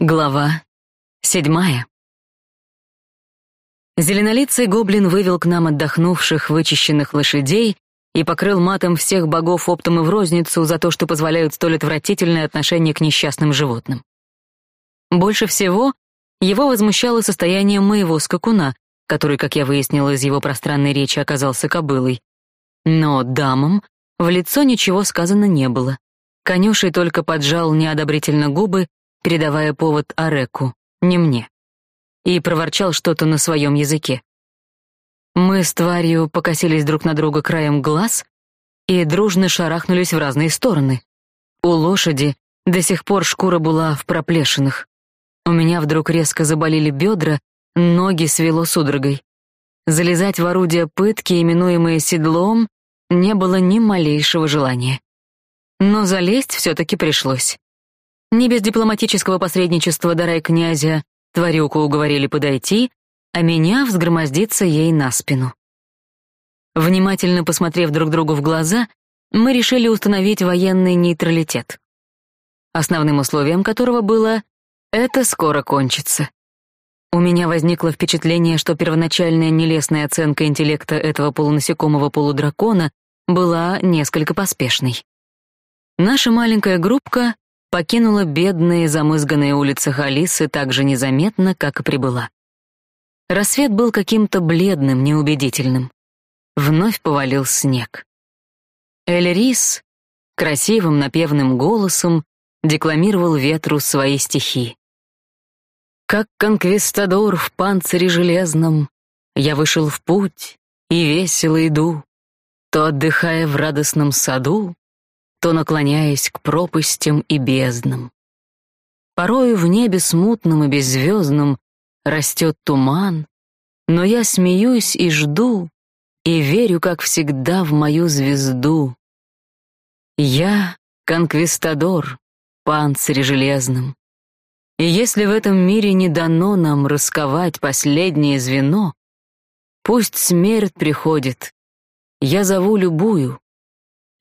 Глава седьмая. Зеленолицый гоблин вывел к нам отдохнувших, вычищенных лошадей и покрыл матом всех богов оптом и в розницу за то, что позволяют столь отвратительное отношение к несчастным животным. Больше всего его возмущало состояние моего скакуна, который, как я выяснила из его пространной речи, оказался кобылой. Но дамам в лицо ничего сказано не было. Конюшей только поджал неодобрительно губы передавая повод Ареку, не мне, и проворчал что-то на своем языке. Мы с тварью покосились друг на друга краем глаз и дружно шарахнулись в разные стороны. У лошади до сих пор шкура была в проплешинах. У меня вдруг резко заболели бедра, ноги свело судорогой. Залезать в орудие пытки, именуемое седлом, не было ни малейшего желания. Но залезть все-таки пришлось. Не без дипломатического посредничества дарай князя тварюку уговорили подойти, а меня взгромоздиться ей на спину. Внимательно посмотрев друг другу в глаза, мы решили установить военный нейтралитет, основным условием которого было «это скоро кончится». У меня возникло впечатление, что первоначальная нелестная оценка интеллекта этого полунасекомого полудракона была несколько поспешной. Наша маленькая группка покинула бедные замызганные улицы Халисы так же незаметно, как и прибыла. Рассвет был каким-то бледным, неубедительным. Вновь повалил снег. Эльрис красивым напевным голосом декламировал ветру свои стихи. Как конквистадор в панцире железном, я вышел в путь и весело иду, то отдыхая в радостном саду, то наклоняясь к пропастям и безднам. Порою в небе смутном и беззвездном растет туман, но я смеюсь и жду, и верю, как всегда, в мою звезду. Я — конквистадор, панцирь железным. И если в этом мире не дано нам расковать последнее звено, пусть смерть приходит, я зову любую,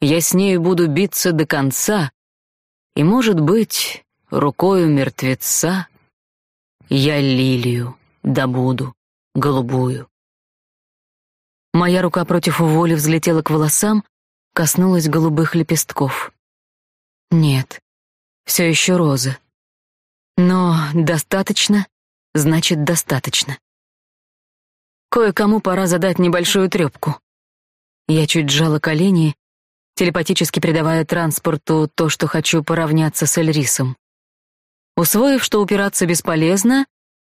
я с нею буду биться до конца, и, может быть, рукою мертвеца я лилию добуду голубую. Моя рука против воли взлетела к волосам, коснулась голубых лепестков. Нет, все еще роза. Но достаточно, значит, достаточно. Кое-кому пора задать небольшую трепку. Я чуть сжала колени телепатически передавая транспорту то, что хочу поравняться с Эльрисом. Усвоив, что упираться бесполезно,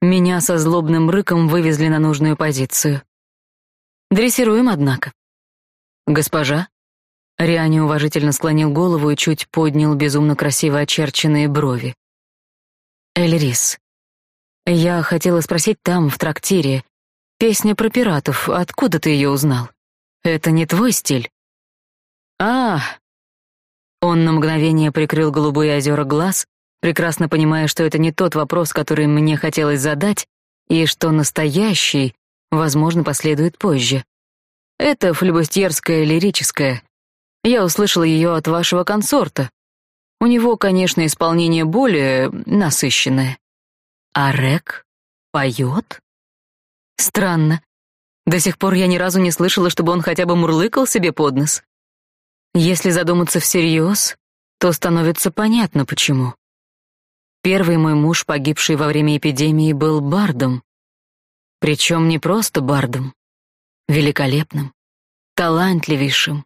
меня со злобным рыком вывезли на нужную позицию. Дрессируем, однако. «Госпожа?» Риани уважительно склонил голову и чуть поднял безумно красиво очерченные брови. «Эльрис, я хотела спросить там, в трактире, песня про пиратов, откуда ты ее узнал? Это не твой стиль?» А, Он на мгновение прикрыл голубые озера глаз, прекрасно понимая, что это не тот вопрос, который мне хотелось задать, и что настоящий, возможно, последует позже. Это флебустьерская лирическая. Я услышала ее от вашего консорта. У него, конечно, исполнение более насыщенное. А Рек поет? Странно. До сих пор я ни разу не слышала, чтобы он хотя бы мурлыкал себе под нос. Если задуматься всерьез, то становится понятно, почему. Первый мой муж, погибший во время эпидемии, был бардом. Причем не просто бардом, великолепным, талантливейшим,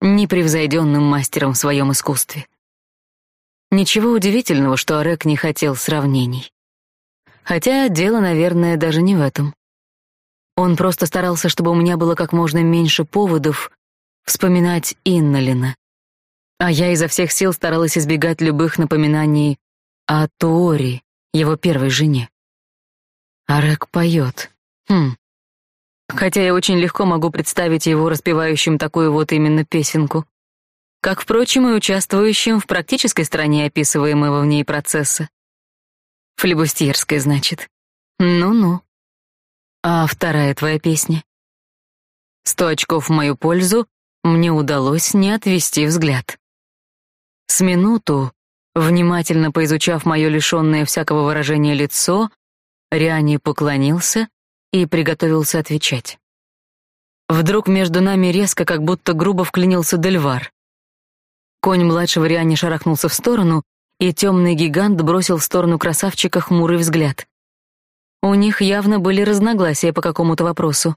непревзойденным мастером в своем искусстве. Ничего удивительного, что Орек не хотел сравнений. Хотя дело, наверное, даже не в этом. Он просто старался, чтобы у меня было как можно меньше поводов вспоминать Иннолина. А я изо всех сил старалась избегать любых напоминаний о Туори, его первой жене. Арек поет. Хм. Хотя я очень легко могу представить его распевающим такую вот именно песенку. Как, впрочем, и участвующим в практической стороне описываемого в ней процесса. Флебустьерской, значит. Ну-ну. А вторая твоя песня? Сто очков в мою пользу, мне удалось не отвести взгляд. С минуту Внимательно поизучав мое лишенное всякого выражения лицо, Риани поклонился и приготовился отвечать. Вдруг между нами резко, как будто грубо вклинился Дельвар. Конь младшего Риани шарахнулся в сторону, и темный гигант бросил в сторону красавчика хмурый взгляд. У них явно были разногласия по какому-то вопросу.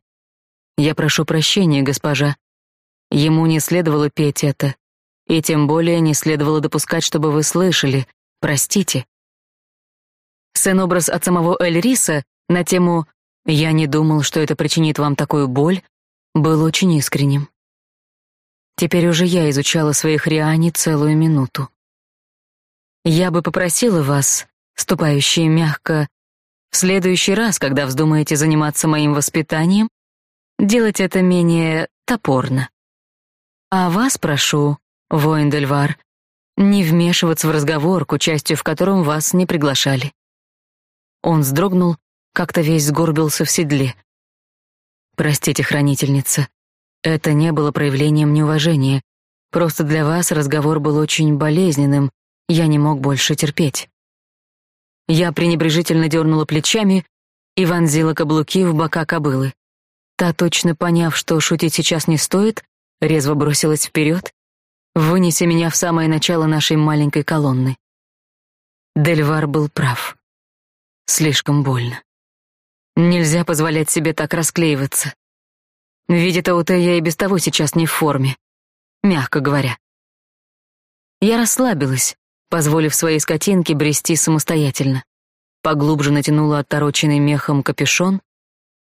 «Я прошу прощения, госпожа. Ему не следовало петь это, и тем более не следовало допускать, чтобы вы слышали. Простите». Сын-образ от самого Эльриса на тему «Я не думал, что это причинит вам такую боль» был очень искренним. Теперь уже я изучала своих Риани целую минуту. Я бы попросила вас, ступающие мягко, в следующий раз, когда вздумаете заниматься моим воспитанием, делать это менее топорно. А вас прошу, воин Дельвар, не вмешиваться в разговор, к участию в котором вас не приглашали. Он вздрогнул, как-то весь сгорбился в седле. Простите, хранительница, это не было проявлением неуважения. Просто для вас разговор был очень болезненным, я не мог больше терпеть. Я пренебрежительно дернула плечами и вонзила каблуки в бока кобылы. Та, точно поняв, что шутить сейчас не стоит, резво бросилась вперед, вынеся меня в самое начало нашей маленькой колонны. Дельвар был прав. Слишком больно. Нельзя позволять себе так расклеиваться. Видя ТОТ, я и без того сейчас не в форме, мягко говоря. Я расслабилась, позволив своей скотинке брести самостоятельно. Поглубже натянула оттороченный мехом капюшон,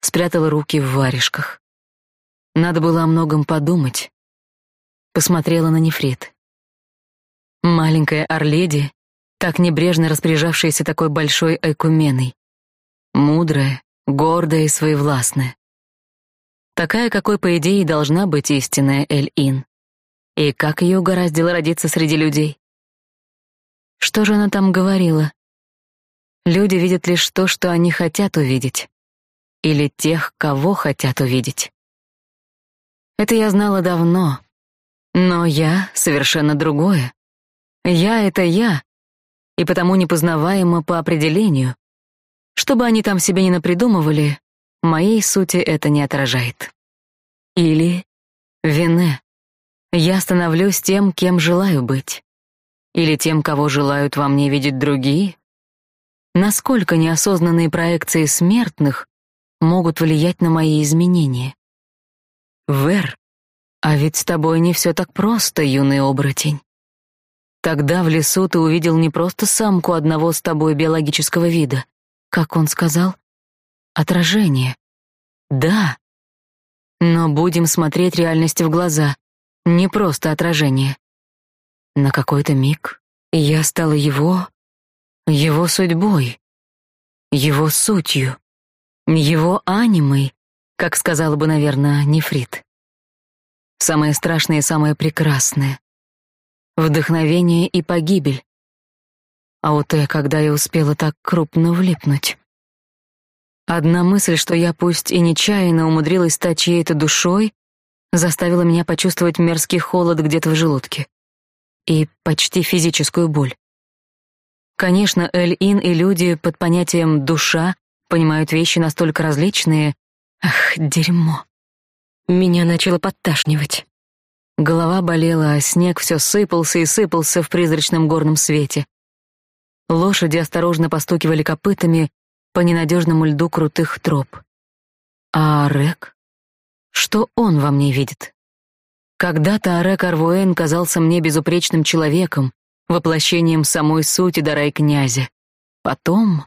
спрятала руки в варежках. Надо было о многом подумать. Посмотрела на нефрит. Маленькая Орледи, так небрежно распоряжавшаяся такой большой айкуменой. Мудрая, гордая и своевластная. Такая, какой, по идее, должна быть истинная Эль-Ин. И как ее угораздило родиться среди людей? Что же она там говорила? Люди видят лишь то, что они хотят увидеть. Или тех, кого хотят увидеть. Это я знала давно. Но я — совершенно другое. Я — это я, и потому непознаваемо по определению. Что бы они там себе не напридумывали, моей сути это не отражает. Или вине. Я становлюсь тем, кем желаю быть. Или тем, кого желают во мне видеть другие? Насколько неосознанные проекции смертных могут влиять на мои изменения? Вер, а ведь с тобой не все так просто, юный оборотень. Тогда в лесу ты увидел не просто самку одного с тобой биологического вида, как он сказал, отражение. Да. Но будем смотреть реальности в глаза, не просто отражение. На какой-то миг я стала его, его судьбой, его сутью, его анимой, как сказала бы, наверное, Нефрит. Самое страшное и самое прекрасное. Вдохновение и погибель. А вот я, когда я успела так крупно влипнуть. Одна мысль, что я пусть и нечаянно умудрилась стать чьей-то душой, заставила меня почувствовать мерзкий холод где-то в желудке и почти физическую боль. Конечно, Эль-Ин и люди под понятием «душа» понимают вещи настолько различные. Ах, дерьмо. Меня начало подташнивать. Голова болела, а снег все сыпался и сыпался в призрачном горном свете. Лошади осторожно постукивали копытами по ненадежному льду крутых троп. А Рек? Что он во мне видит? Когда-то Арек Арвуэн казался мне безупречным человеком, воплощением самой сути дарай князя. Потом...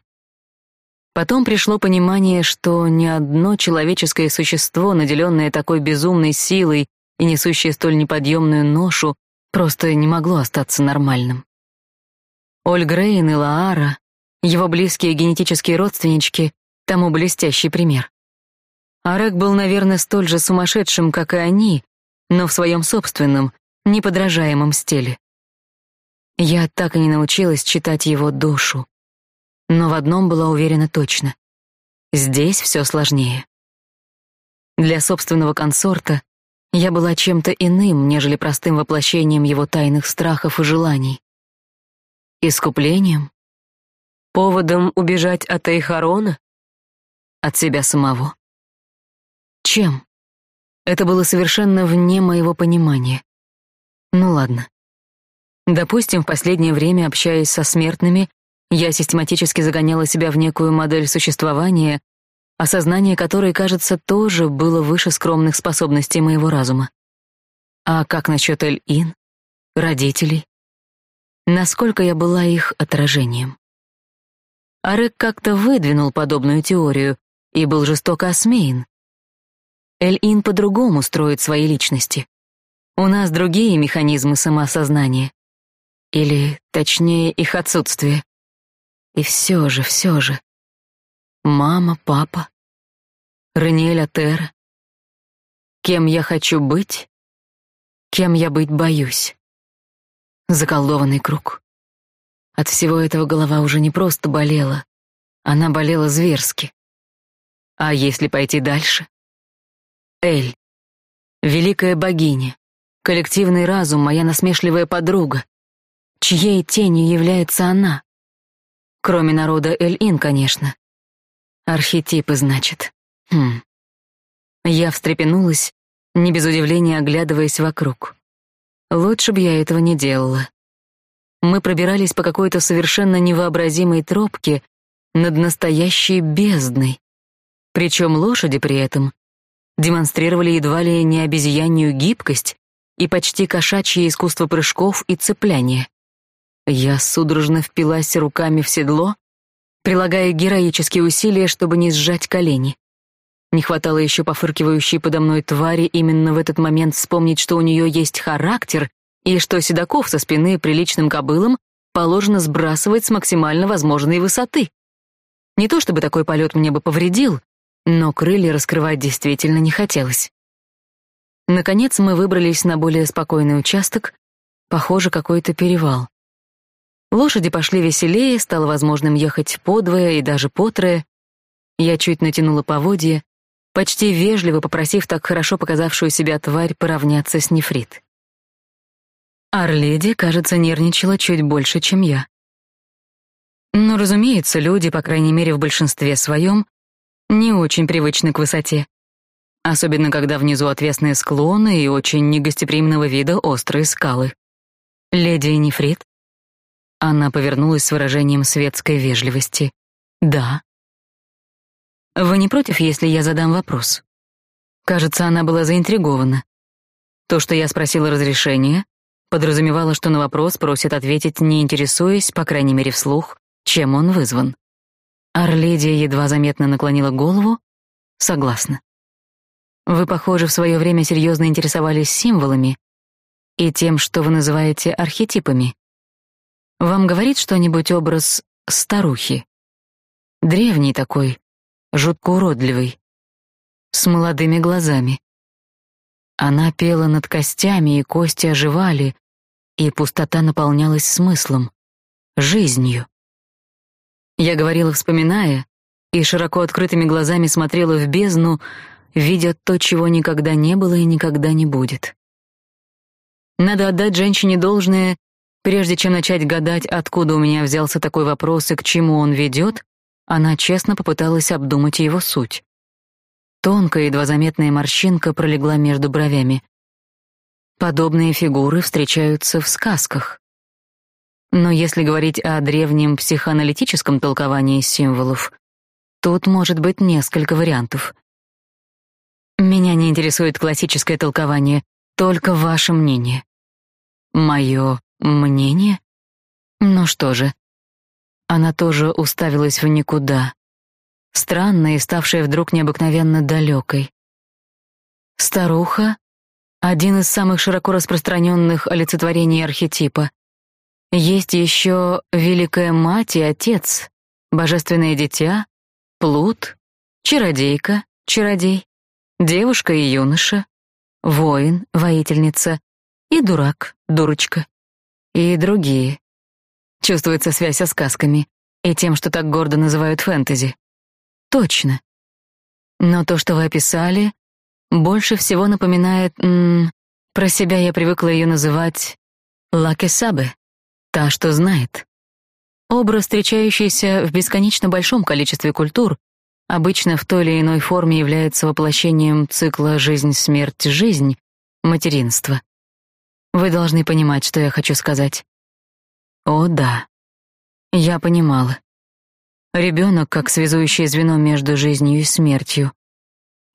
Потом пришло понимание, что ни одно человеческое существо, наделенное такой безумной силой и несущее столь неподъемную ношу, просто не могло остаться нормальным. Ольгрейн и Лаара, его близкие генетические родственнички, тому блестящий пример. Арек был, наверное, столь же сумасшедшим, как и они, но в своем собственном, неподражаемом стиле. Я так и не научилась читать его душу. Но в одном была уверена точно. Здесь все сложнее. Для собственного консорта я была чем-то иным, нежели простым воплощением его тайных страхов и желаний. Искуплением? Поводом убежать от Эйхарона? От себя самого? Чем? Это было совершенно вне моего понимания. Ну ладно. Допустим, в последнее время, общаясь со смертными, я систематически загоняла себя в некую модель существования, осознание которой, кажется, тоже было выше скромных способностей моего разума. А как насчет Эль-Ин? Родителей? Насколько я была их отражением? Арек как-то выдвинул подобную теорию и был жестоко осмеян. Эль-Ин по-другому строит свои личности. У нас другие механизмы самоосознания. Или, точнее, их отсутствие. И все же, все же. Мама, папа, Раниэль Атера. Кем я хочу быть? Кем я быть боюсь? Заколдованный круг. От всего этого голова уже не просто болела, она болела зверски. А если пойти дальше? Эль, великая богиня, коллективный разум, моя насмешливая подруга. Чьей тенью является она? Кроме народа Эль-Ин, конечно. Архетипы, значит. Хм. Я встрепенулась, не без удивления оглядываясь вокруг. Лучше бы я этого не делала. Мы пробирались по какой-то совершенно невообразимой тропке над настоящей бездной. Причем лошади при этом демонстрировали едва ли не обезьянью гибкость и почти кошачье искусство прыжков и цепляния. Я судорожно впилась руками в седло, прилагая героические усилия, чтобы не сжать колени. Не хватало еще пофыркивающей подо мной твари именно в этот момент вспомнить, что у нее есть характер и что седаков со спины приличным кобылам положено сбрасывать с максимально возможной высоты. Не то чтобы такой полет мне бы повредил, но крылья раскрывать действительно не хотелось. Наконец мы выбрались на более спокойный участок, похоже, какой-то перевал. Лошади пошли веселее, стало возможным ехать подвое и даже потрое. Я чуть натянула поводья, почти вежливо попросив так хорошо показавшую себя тварь поравняться с нефрит. Арледи, кажется, нервничала чуть больше, чем я. Но, разумеется, люди, по крайней мере в большинстве своем, не очень привычны к высоте. Особенно, когда внизу отвесные склоны и очень негостеприимного вида острые скалы. Леди Нефрит она повернулась с выражением светской вежливости. «Да». «Вы не против, если я задам вопрос?» Кажется, она была заинтригована. То, что я спросила разрешения, подразумевало, что на вопрос просит ответить, не интересуясь, по крайней мере вслух, чем он вызван. Арледия едва заметно наклонила голову. «Согласна. Вы, похоже, в свое время серьезно интересовались символами и тем, что вы называете архетипами. Вам говорит что-нибудь образ старухи? Древний такой, жутко уродливый, с молодыми глазами. Она пела над костями, и кости оживали, и пустота наполнялась смыслом, жизнью. Я говорила, вспоминая, и широко открытыми глазами смотрела в бездну, видя то, чего никогда не было и никогда не будет. Надо отдать женщине должное, Прежде чем начать гадать, откуда у меня взялся такой вопрос и к чему он ведет, она честно попыталась обдумать его суть. Тонкая, едва заметная морщинка пролегла между бровями. Подобные фигуры встречаются в сказках. Но если говорить о древнем психоаналитическом толковании символов, тут может быть несколько вариантов. Меня не интересует классическое толкование, только ваше мнение. Мое Мнение? Ну что же. Она тоже уставилась в никуда. Странная и ставшая вдруг необыкновенно далекой. Старуха — один из самых широко распространенных олицетворений архетипа. Есть еще Великая Мать и Отец, Божественное Дитя, Плут, Чародейка, Чародей, Девушка и Юноша, Воин, Воительница и Дурак, Дурочка и другие. Чувствуется связь со сказками и тем, что так гордо называют фэнтези. Точно. Но то, что вы описали, больше всего напоминает... М про себя я привыкла ее называть Лаки Сабе, та, что знает. Образ, встречающийся в бесконечно большом количестве культур, обычно в той или иной форме является воплощением цикла «жизнь-смерть-жизнь» материнства. Вы должны понимать, что я хочу сказать. О, да. Я понимала. Ребенок как связующее звено между жизнью и смертью.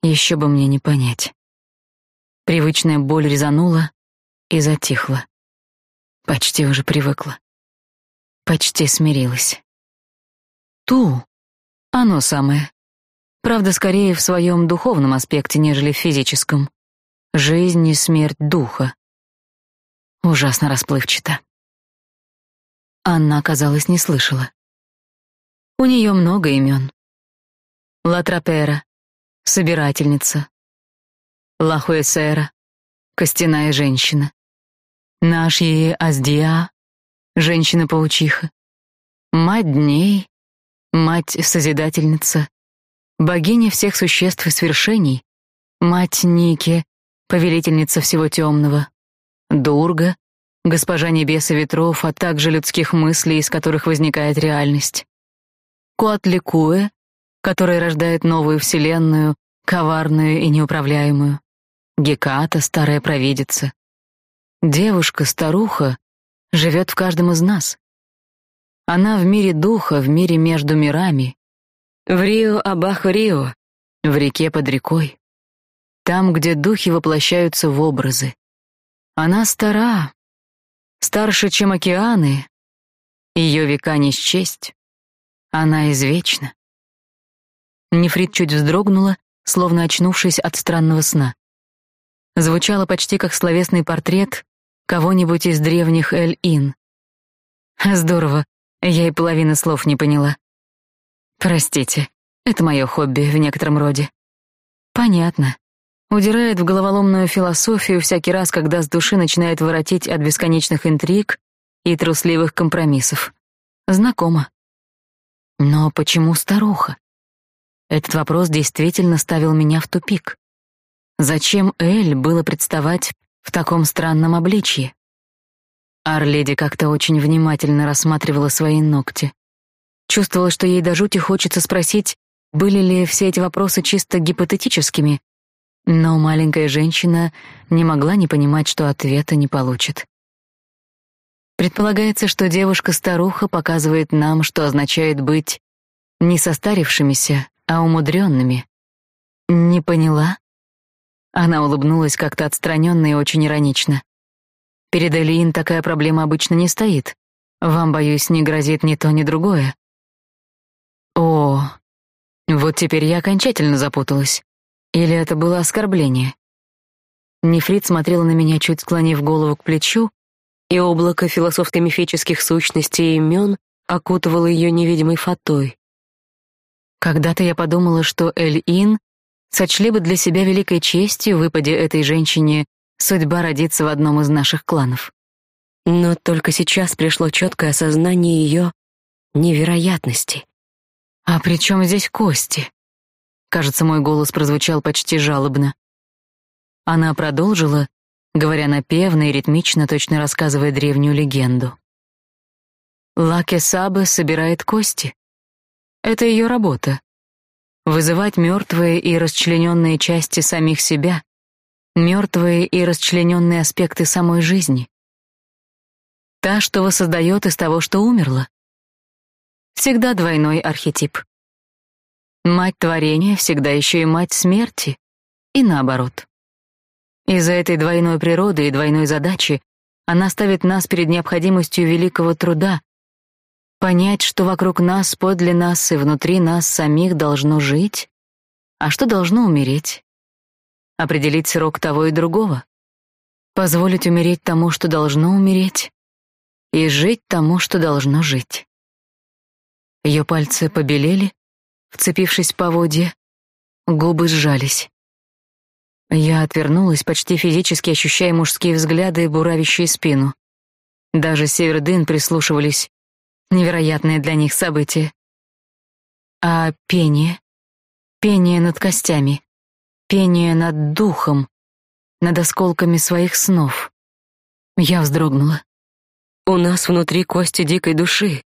Еще бы мне не понять. Привычная боль резанула и затихла. Почти уже привыкла. Почти смирилась. Ту. Оно самое. Правда, скорее в своем духовном аспекте, нежели в физическом. Жизнь и смерть духа. Ужасно расплывчато. Анна, казалось, не слышала. У нее много имен. Латрапера, собирательница. Лахуэсера, костяная женщина. Наш ей Аздиа, женщина-паучиха. Мать дней, мать-созидательница, богиня всех существ и свершений, мать Ники, повелительница всего темного, Дурга, госпожа небес и ветров, а также людских мыслей, из которых возникает реальность. Куатликуэ, который рождает новую вселенную, коварную и неуправляемую. Геката, старая провидица. Девушка-старуха живет в каждом из нас. Она в мире духа, в мире между мирами. В Рио-Абах-Рио, в реке под рекой. Там, где духи воплощаются в образы. Она стара, старше, чем океаны. Ее века не счесть. Она извечна. Нефрит чуть вздрогнула, словно очнувшись от странного сна. Звучало почти как словесный портрет кого-нибудь из древних Эль-Ин. Здорово, я и половины слов не поняла. Простите, это мое хобби в некотором роде. Понятно. Удирает в головоломную философию всякий раз, когда с души начинает воротить от бесконечных интриг и трусливых компромиссов. Знакомо. Но почему старуха? Этот вопрос действительно ставил меня в тупик. Зачем Эль было представать в таком странном обличье? Арледи как-то очень внимательно рассматривала свои ногти. Чувствовала, что ей до жути хочется спросить, были ли все эти вопросы чисто гипотетическими, но маленькая женщина не могла не понимать, что ответа не получит. Предполагается, что девушка-старуха показывает нам, что означает быть не состарившимися, а умудренными. Не поняла? Она улыбнулась как-то отстраненно и очень иронично. Перед Элиин такая проблема обычно не стоит. Вам, боюсь, не грозит ни то, ни другое. О, вот теперь я окончательно запуталась. Или это было оскорбление? Нефрит смотрела на меня, чуть склонив голову к плечу, и облако философско-мифических сущностей и имен окутывало ее невидимой фатой. Когда-то я подумала, что Эль-Ин сочли бы для себя великой честью, выпаде этой женщине, судьба родиться в одном из наших кланов. Но только сейчас пришло четкое осознание ее невероятности. А при чем здесь кости? Кажется, мой голос прозвучал почти жалобно. Она продолжила, говоря напевно и ритмично, точно рассказывая древнюю легенду. Лаке Сабе собирает кости. Это ее работа. Вызывать мертвые и расчлененные части самих себя, мертвые и расчлененные аспекты самой жизни. Та, что воссоздает из того, что умерло. Всегда двойной архетип. Мать творения всегда еще и мать смерти, и наоборот. Из-за этой двойной природы и двойной задачи она ставит нас перед необходимостью великого труда, Понять, что вокруг нас, подле нас и внутри нас самих должно жить, а что должно умереть. Определить срок того и другого. Позволить умереть тому, что должно умереть, и жить тому, что должно жить. Ее пальцы побелели, вцепившись по воде, губы сжались. Я отвернулась, почти физически ощущая мужские взгляды, буравящие спину. Даже Севердын прислушивались, Невероятное для них событие. А пение? Пение над костями. Пение над духом. Над осколками своих снов. Я вздрогнула. У нас внутри кости дикой души.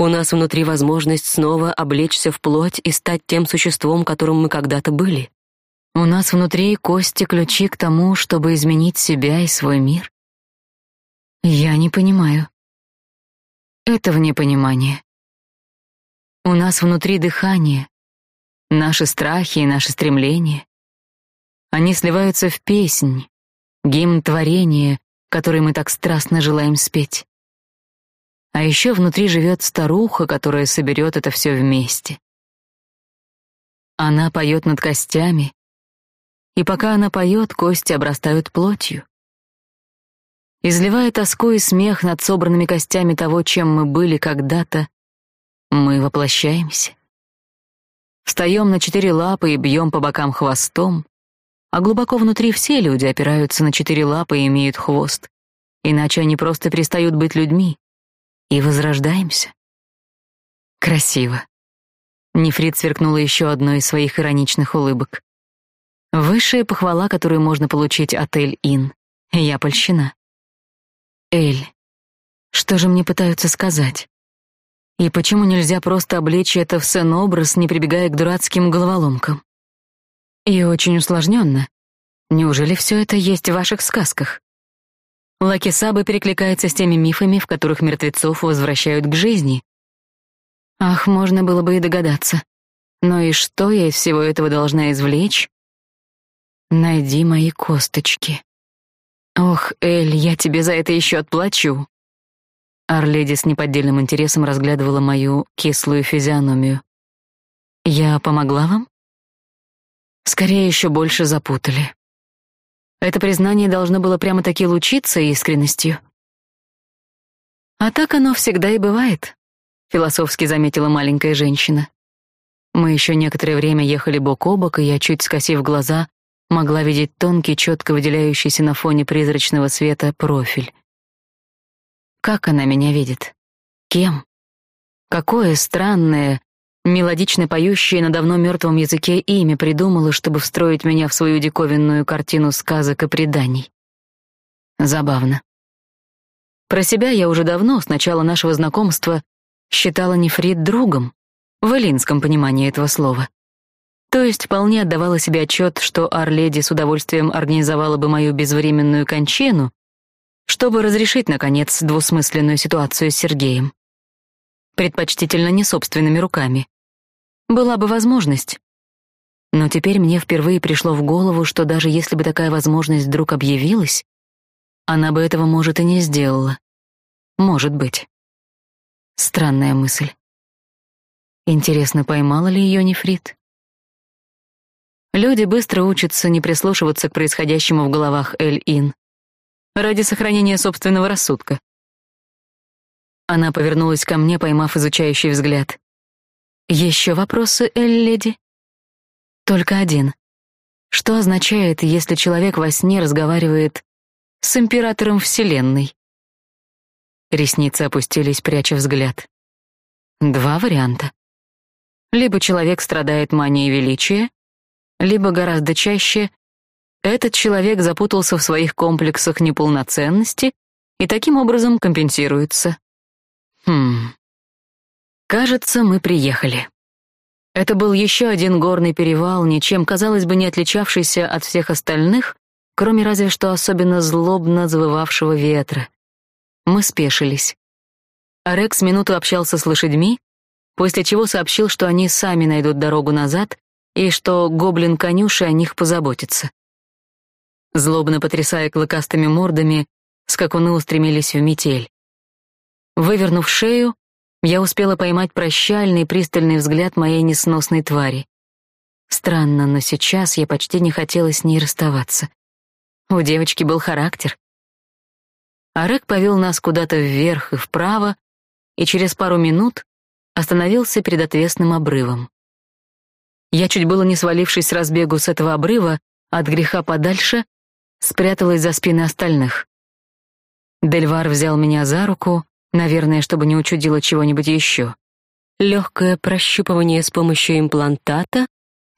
У нас внутри возможность снова облечься в плоть и стать тем существом, которым мы когда-то были. У нас внутри кости ключи к тому, чтобы изменить себя и свой мир. Я не понимаю. Этого непонимания. У нас внутри дыхание, наши страхи и наши стремления. Они сливаются в песнь, гимн творения, который мы так страстно желаем спеть. А еще внутри живет старуха, которая соберет это все вместе. Она поет над костями, и пока она поет, кости обрастают плотью. Изливая тоску и смех над собранными костями того, чем мы были когда-то, мы воплощаемся. Встаем на четыре лапы и бьем по бокам хвостом, а глубоко внутри все люди опираются на четыре лапы и имеют хвост, иначе они просто перестают быть людьми, и возрождаемся. Красиво. Нефрит сверкнула еще одной из своих ироничных улыбок. Высшая похвала, которую можно получить от Эль-Ин. Я польщена. Эль, что же мне пытаются сказать? И почему нельзя просто облечь это в сцен-образ, не прибегая к дурацким головоломкам? И очень усложненно. Неужели все это есть в ваших сказках? Лакисаба перекликается с теми мифами, в которых мертвецов возвращают к жизни. Ах, можно было бы и догадаться. Но и что я из всего этого должна извлечь? Найди мои косточки. Ох, Эль, я тебе за это еще отплачу. Арледи с неподдельным интересом разглядывала мою кислую физиономию. Я помогла вам? Скорее еще больше запутали. Это признание должно было прямо-таки лучиться искренностью. А так оно всегда и бывает, философски заметила маленькая женщина. Мы еще некоторое время ехали бок о бок, и я, чуть скосив глаза, могла видеть тонкий, четко выделяющийся на фоне призрачного света профиль. Как она меня видит? Кем? Какое странное, Мелодично поющее на давно мертвом языке имя придумала, чтобы встроить меня в свою диковинную картину сказок и преданий. Забавно. Про себя я уже давно, с начала нашего знакомства, считала Нефрит другом, в эллинском понимании этого слова. То есть вполне отдавала себе отчет, что Арледи с удовольствием организовала бы мою безвременную кончину, чтобы разрешить, наконец, двусмысленную ситуацию с Сергеем предпочтительно не собственными руками. Была бы возможность. Но теперь мне впервые пришло в голову, что даже если бы такая возможность вдруг объявилась, она бы этого, может, и не сделала. Может быть. Странная мысль. Интересно, поймала ли ее нефрит? Люди быстро учатся не прислушиваться к происходящему в головах Эль-Ин ради сохранения собственного рассудка. Она повернулась ко мне, поймав изучающий взгляд. «Еще вопросы, Эль-леди?» «Только один. Что означает, если человек во сне разговаривает с императором Вселенной?» Ресницы опустились, пряча взгляд. Два варианта. Либо человек страдает манией величия, либо гораздо чаще этот человек запутался в своих комплексах неполноценности и таким образом компенсируется. Хм. Кажется, мы приехали. Это был еще один горный перевал, ничем, казалось бы, не отличавшийся от всех остальных, кроме разве что особенно злобно завывавшего ветра. Мы спешились. Арекс минуту общался с лошадьми, после чего сообщил, что они сами найдут дорогу назад и что гоблин-конюши о них позаботится. Злобно потрясая клыкастыми мордами, скакуны устремились в метель. Вывернув шею, я успела поймать прощальный пристальный взгляд моей несносной твари. Странно, но сейчас я почти не хотела с ней расставаться. У девочки был характер. Арек повел нас куда-то вверх и вправо, и через пару минут остановился перед отвесным обрывом. Я чуть было не свалившись с разбегу с этого обрыва, от греха подальше, спряталась за спины остальных. Дельвар взял меня за руку, Наверное, чтобы не учудило чего-нибудь еще. Легкое прощупывание с помощью имплантата.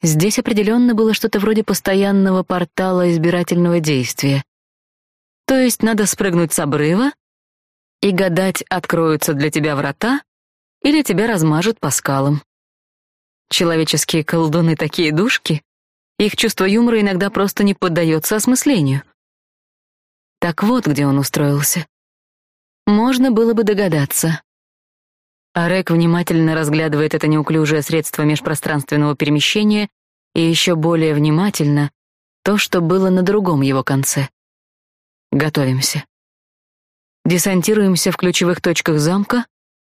Здесь определенно было что-то вроде постоянного портала избирательного действия. То есть надо спрыгнуть с обрыва и гадать, откроются для тебя врата или тебя размажет по скалам. Человеческие колдуны такие душки, их чувство юмора иногда просто не поддается осмыслению. Так вот, где он устроился. Можно было бы догадаться. Арек внимательно разглядывает это неуклюжее средство межпространственного перемещения и еще более внимательно то, что было на другом его конце. Готовимся. Десантируемся в ключевых точках замка,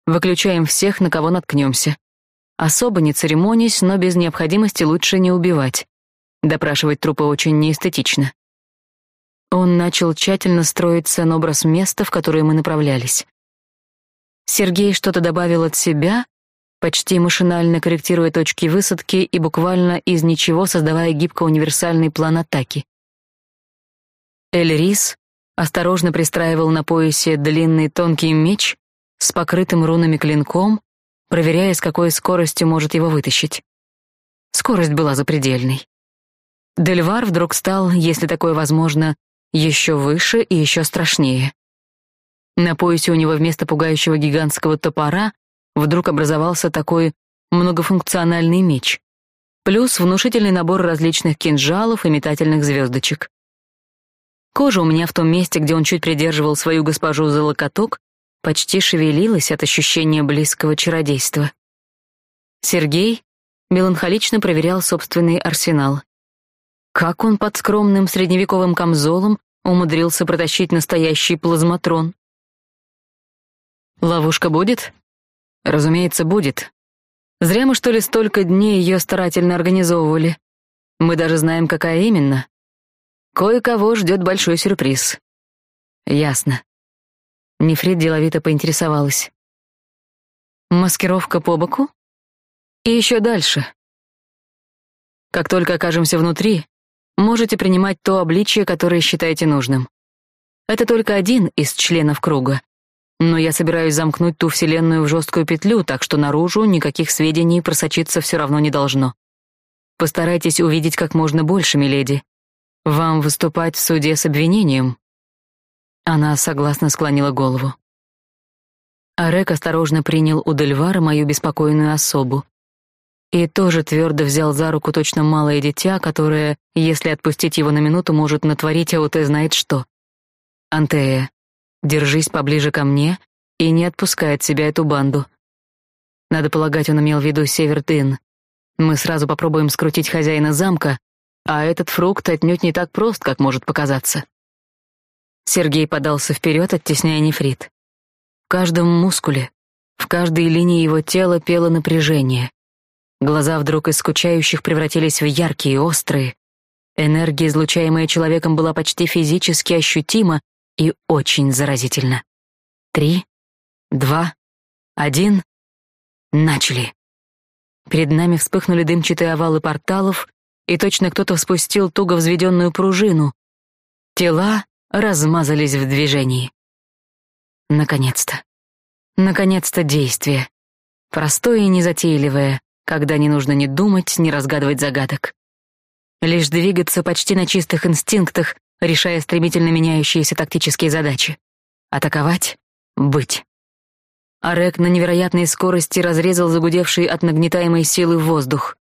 выключаем всех, на кого наткнемся. Особо не церемонясь, но без необходимости лучше не убивать. Допрашивать трупы очень неэстетично. Он начал тщательно строить сценобраз места, в которое мы направлялись. Сергей что-то добавил от себя, почти машинально корректируя точки высадки и буквально из ничего создавая гибко-универсальный план атаки. Эльрис осторожно пристраивал на поясе длинный тонкий меч с покрытым рунами клинком, проверяя, с какой скоростью может его вытащить. Скорость была запредельной. Дельвар вдруг стал, если такое возможно, еще выше и еще страшнее. На поясе у него вместо пугающего гигантского топора вдруг образовался такой многофункциональный меч, плюс внушительный набор различных кинжалов и метательных звездочек. Кожа у меня в том месте, где он чуть придерживал свою госпожу за локоток, почти шевелилась от ощущения близкого чародейства. Сергей меланхолично проверял собственный арсенал. Как он под скромным средневековым камзолом умудрился протащить настоящий плазматрон? Ловушка будет? Разумеется, будет. Зря мы, что ли, столько дней ее старательно организовывали. Мы даже знаем, какая именно. Кое-кого ждет большой сюрприз. Ясно. Нефрит деловито поинтересовалась. Маскировка по боку? И еще дальше. Как только окажемся внутри, можете принимать то обличие, которое считаете нужным. Это только один из членов круга. Но я собираюсь замкнуть ту вселенную в жесткую петлю, так что наружу никаких сведений просочиться все равно не должно. Постарайтесь увидеть как можно больше, миледи. Вам выступать в суде с обвинением?» Она согласно склонила голову. Арек осторожно принял у Дельвара мою беспокойную особу. И тоже твердо взял за руку точно малое дитя, которое, если отпустить его на минуту, может натворить, а вот и знает что. «Антея, держись поближе ко мне и не отпускай от себя эту банду. Надо полагать, он имел в виду Севертин. Мы сразу попробуем скрутить хозяина замка, а этот фрукт отнюдь не так прост, как может показаться. Сергей подался вперед, оттесняя нефрит. В каждом мускуле, в каждой линии его тела пело напряжение. Глаза вдруг из скучающих превратились в яркие, острые. Энергия, излучаемая человеком, была почти физически ощутима и очень заразительна. Три, два, один. Начали. Перед нами вспыхнули дымчатые овалы порталов, и точно кто-то спустил туго взведенную пружину. Тела размазались в движении. Наконец-то. Наконец-то действие. Простое и незатейливое, когда не нужно ни думать, ни разгадывать загадок. Лишь двигаться почти на чистых инстинктах, решая стремительно меняющиеся тактические задачи. Атаковать — быть. Арек на невероятной скорости разрезал загудевший от нагнетаемой силы воздух.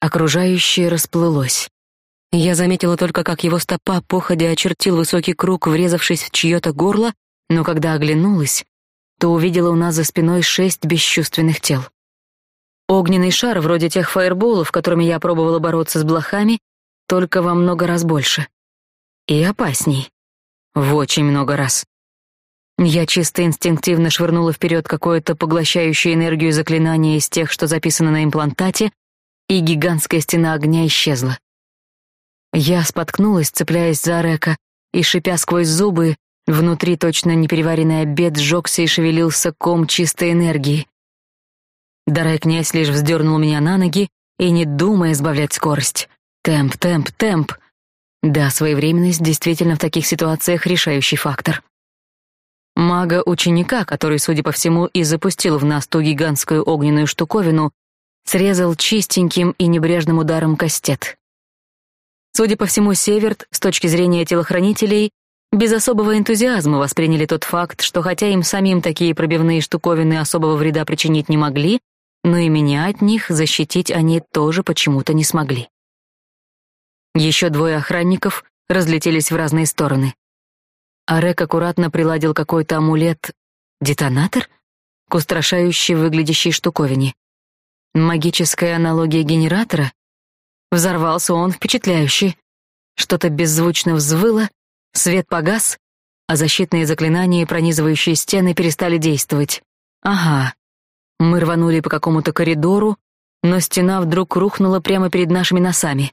Окружающее расплылось. Я заметила только, как его стопа походя очертил высокий круг, врезавшись в чье-то горло, но когда оглянулась, то увидела у нас за спиной шесть бесчувственных тел. Огненный шар, вроде тех фаерболов, которыми я пробовала бороться с блохами, только во много раз больше. И опасней. В очень много раз. Я чисто инстинктивно швырнула вперед какое-то поглощающее энергию заклинание из тех, что записано на имплантате, и гигантская стена огня исчезла. Я споткнулась, цепляясь за Река, и, шипя сквозь зубы, внутри точно непереваренный обед сжегся и шевелился ком чистой энергии. Дарай князь лишь вздернул меня на ноги и, не думая, избавлять скорость. Темп, темп, темп. Да, своевременность действительно в таких ситуациях решающий фактор. Мага-ученика, который, судя по всему, и запустил в нас ту гигантскую огненную штуковину, срезал чистеньким и небрежным ударом кастет. Судя по всему, Северт, с точки зрения телохранителей, без особого энтузиазма восприняли тот факт, что хотя им самим такие пробивные штуковины особого вреда причинить не могли, но и меня от них защитить они тоже почему-то не смогли. Еще двое охранников разлетелись в разные стороны. Арек аккуратно приладил какой-то амулет, детонатор, к устрашающей выглядящей штуковине. Магическая аналогия генератора? Взорвался он впечатляюще. Что-то беззвучно взвыло, свет погас, а защитные заклинания, пронизывающие стены, перестали действовать. Ага. Мы рванули по какому-то коридору, но стена вдруг рухнула прямо перед нашими носами.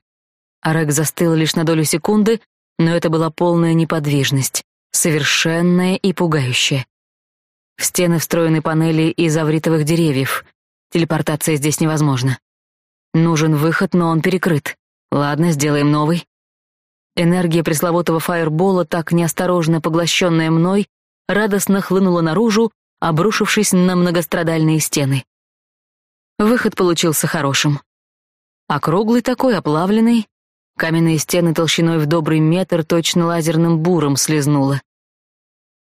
Арек застыл лишь на долю секунды, но это была полная неподвижность, совершенная и пугающая. В стены встроены панели из авритовых деревьев. Телепортация здесь невозможна. Нужен выход, но он перекрыт. Ладно, сделаем новый. Энергия пресловутого фаербола, так неосторожно поглощенная мной, радостно хлынула наружу, обрушившись на многострадальные стены. Выход получился хорошим. Округлый такой, оплавленный, каменные стены толщиной в добрый метр точно лазерным буром слезнуло.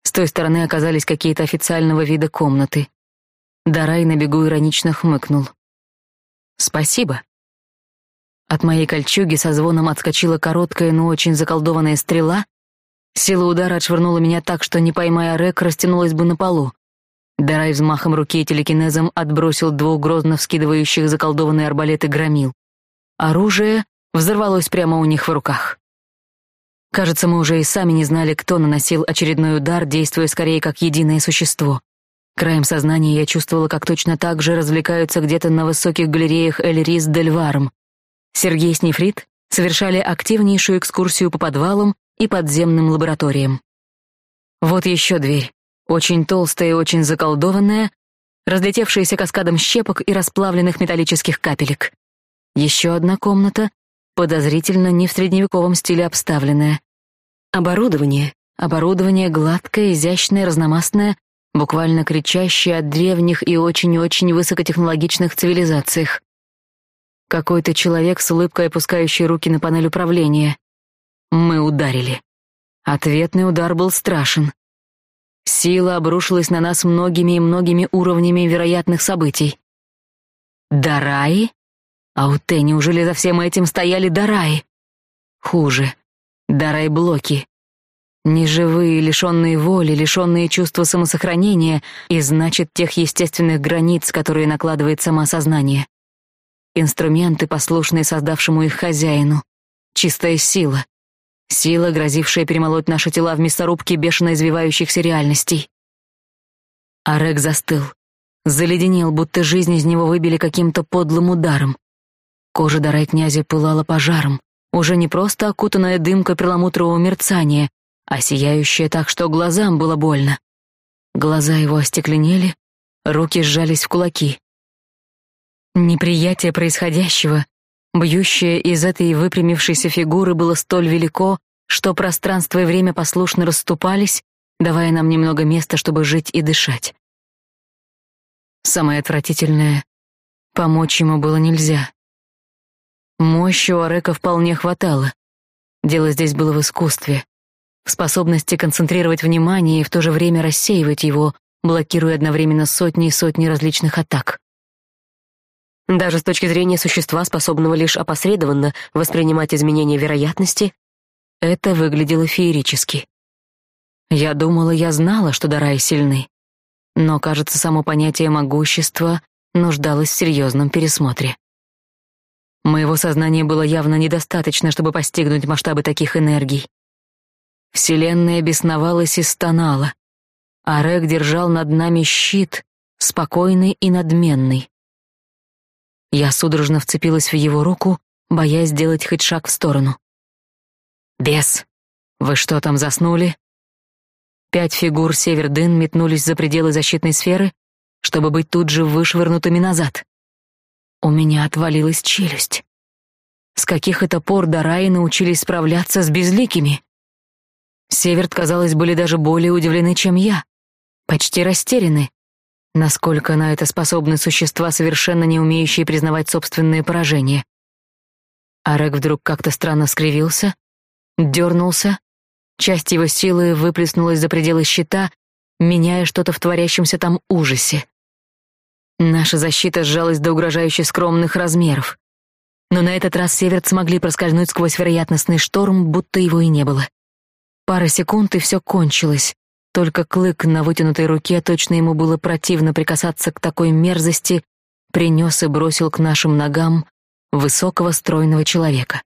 С той стороны оказались какие-то официального вида комнаты. Дарай на бегу иронично хмыкнул. «Спасибо». От моей кольчуги со звоном отскочила короткая, но очень заколдованная стрела. Сила удара отшвырнула меня так, что, не поймая Рек, растянулась бы на полу. Дарай взмахом руки телекинезом отбросил двух грозно вскидывающих заколдованные арбалеты громил. Оружие взорвалось прямо у них в руках. Кажется, мы уже и сами не знали, кто наносил очередной удар, действуя скорее как единое существо. Краем сознания я чувствовала, как точно так же развлекаются где-то на высоких галереях Эльрис Дель Варм. Сергей с совершали активнейшую экскурсию по подвалам и подземным лабораториям. Вот еще дверь, очень толстая и очень заколдованная, разлетевшаяся каскадом щепок и расплавленных металлических капелек. Еще одна комната, подозрительно не в средневековом стиле обставленная. Оборудование. Оборудование гладкое, изящное, разномастное, буквально кричащее о древних и очень-очень высокотехнологичных цивилизациях. Какой-то человек с улыбкой опускающий руки на панель управления. Мы ударили. Ответный удар был страшен. Сила обрушилась на нас многими и многими уровнями вероятных событий. Дараи? А у Т неужели за всем этим стояли Дараи? Хуже. Дарай-блоки. Неживые, лишенные воли, лишенные чувства самосохранения и, значит, тех естественных границ, которые накладывает самосознание. Инструменты, послушные создавшему их хозяину. Чистая сила. Сила, грозившая перемолоть наши тела в мясорубке бешено извивающихся реальностей. Арек застыл. Заледенел, будто жизнь из него выбили каким-то подлым ударом. Кожа Дарай князя пылала пожаром, уже не просто окутанная дымкой перламутрового мерцания, а сияющая так, что глазам было больно. Глаза его остекленели, руки сжались в кулаки. Неприятие происходящего, бьющее из этой выпрямившейся фигуры, было столь велико, что пространство и время послушно расступались, давая нам немного места, чтобы жить и дышать. Самое отвратительное — помочь ему было нельзя. Мощи у Арека вполне хватало. Дело здесь было в искусстве, в способности концентрировать внимание и в то же время рассеивать его, блокируя одновременно сотни и сотни различных атак. Даже с точки зрения существа, способного лишь опосредованно воспринимать изменения вероятности, это выглядело феерически. Я думала, я знала, что Дараи сильны, но, кажется, само понятие могущества нуждалось в серьезном пересмотре. Моего сознания было явно недостаточно, чтобы постигнуть масштабы таких энергий. Вселенная бесновалась и стонала. а Рэг держал над нами щит, спокойный и надменный. Я судорожно вцепилась в его руку, боясь сделать хоть шаг в сторону. «Бес, вы что там заснули?» Пять фигур Севердын метнулись за пределы защитной сферы, чтобы быть тут же вышвырнутыми назад. У меня отвалилась челюсть. С каких это пор Дараи научились справляться с безликими? Северт, казалось, были даже более удивлены, чем я. Почти растеряны. Насколько на это способны существа, совершенно не умеющие признавать собственные поражения. Арек вдруг как-то странно скривился, дернулся, Часть его силы выплеснулась за пределы щита, меняя что-то в творящемся там ужасе. Наша защита сжалась до угрожающе скромных размеров. Но на этот раз Северт смогли проскользнуть сквозь вероятностный шторм, будто его и не было. Пара секунд, и все кончилось. Только клык на вытянутой руке, точно ему было противно прикасаться к такой мерзости, принес и бросил к нашим ногам высокого стройного человека.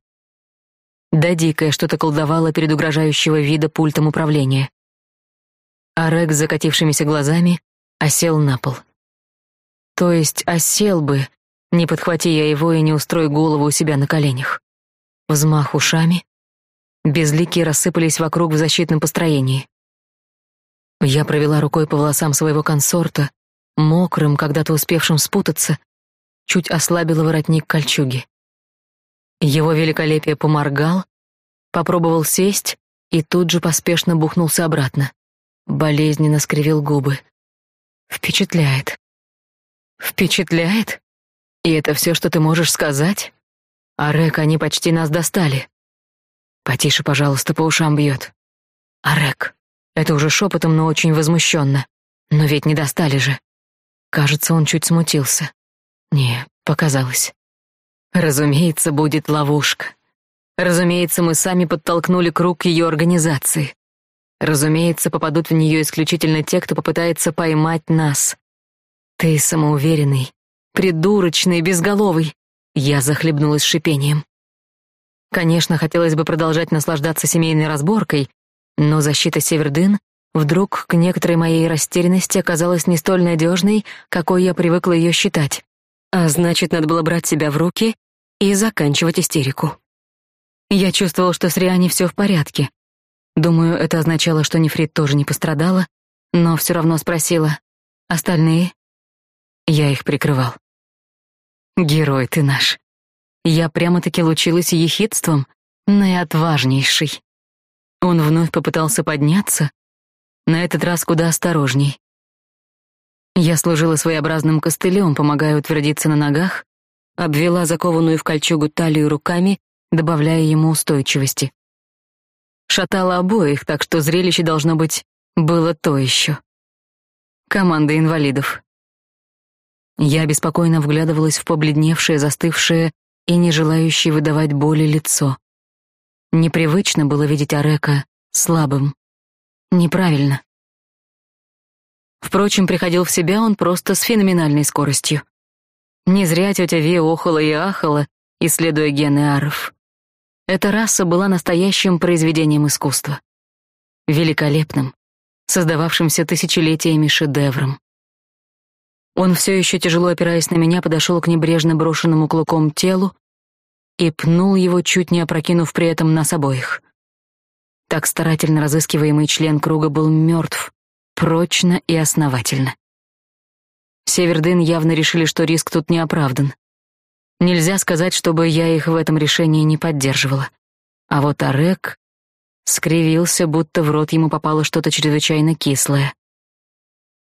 Да дикое что-то колдовало перед угрожающего вида пультом управления. Арек с закатившимися глазами осел на пол. То есть осел бы, не подхвати я его и не устрой голову у себя на коленях. Взмах ушами. Безликие рассыпались вокруг в защитном построении. Я провела рукой по волосам своего консорта, мокрым, когда-то успевшим спутаться, чуть ослабила воротник кольчуги. Его великолепие поморгал, попробовал сесть и тут же поспешно бухнулся обратно. Болезненно скривил губы. Впечатляет. Впечатляет? И это все, что ты можешь сказать? Арек, они почти нас достали. Потише, пожалуйста, по ушам бьет. Арек. Это уже шепотом, но очень возмущенно. Но ведь не достали же. Кажется, он чуть смутился. Не, показалось. Разумеется, будет ловушка. Разумеется, мы сами подтолкнули круг ее организации. Разумеется, попадут в нее исключительно те, кто попытается поймать нас. Ты самоуверенный, придурочный, безголовый. Я захлебнулась шипением. Конечно, хотелось бы продолжать наслаждаться семейной разборкой, но защита Севердын вдруг к некоторой моей растерянности оказалась не столь надежной, какой я привыкла ее считать. А значит, надо было брать себя в руки и заканчивать истерику. Я чувствовала, что с Риани все в порядке. Думаю, это означало, что Нефрит тоже не пострадала, но все равно спросила. Остальные? Я их прикрывал. Герой ты наш. Я прямо-таки лучилась ехидством, наиотважнейший. Он вновь попытался подняться, на этот раз куда осторожней. Я служила своеобразным костылем, помогая утвердиться на ногах, обвела закованную в кольчугу талию руками, добавляя ему устойчивости. Шатала обоих, так что зрелище, должно быть, было то еще. Команда инвалидов. Я беспокойно вглядывалась в побледневшее, застывшее и не желающее выдавать боли лицо. Непривычно было видеть Арека слабым. Неправильно. Впрочем, приходил в себя он просто с феноменальной скоростью. Не зря тетя Ви охала и ахала, исследуя гены аров. Эта раса была настоящим произведением искусства. Великолепным, создававшимся тысячелетиями шедевром. Он все еще тяжело опираясь на меня, подошел к небрежно брошенному клыком телу и пнул его, чуть не опрокинув при этом нас обоих. Так старательно разыскиваемый член круга был мертв, прочно и основательно. Севердын явно решили, что риск тут не оправдан. Нельзя сказать, чтобы я их в этом решении не поддерживала. А вот Арек скривился, будто в рот ему попало что-то чрезвычайно кислое.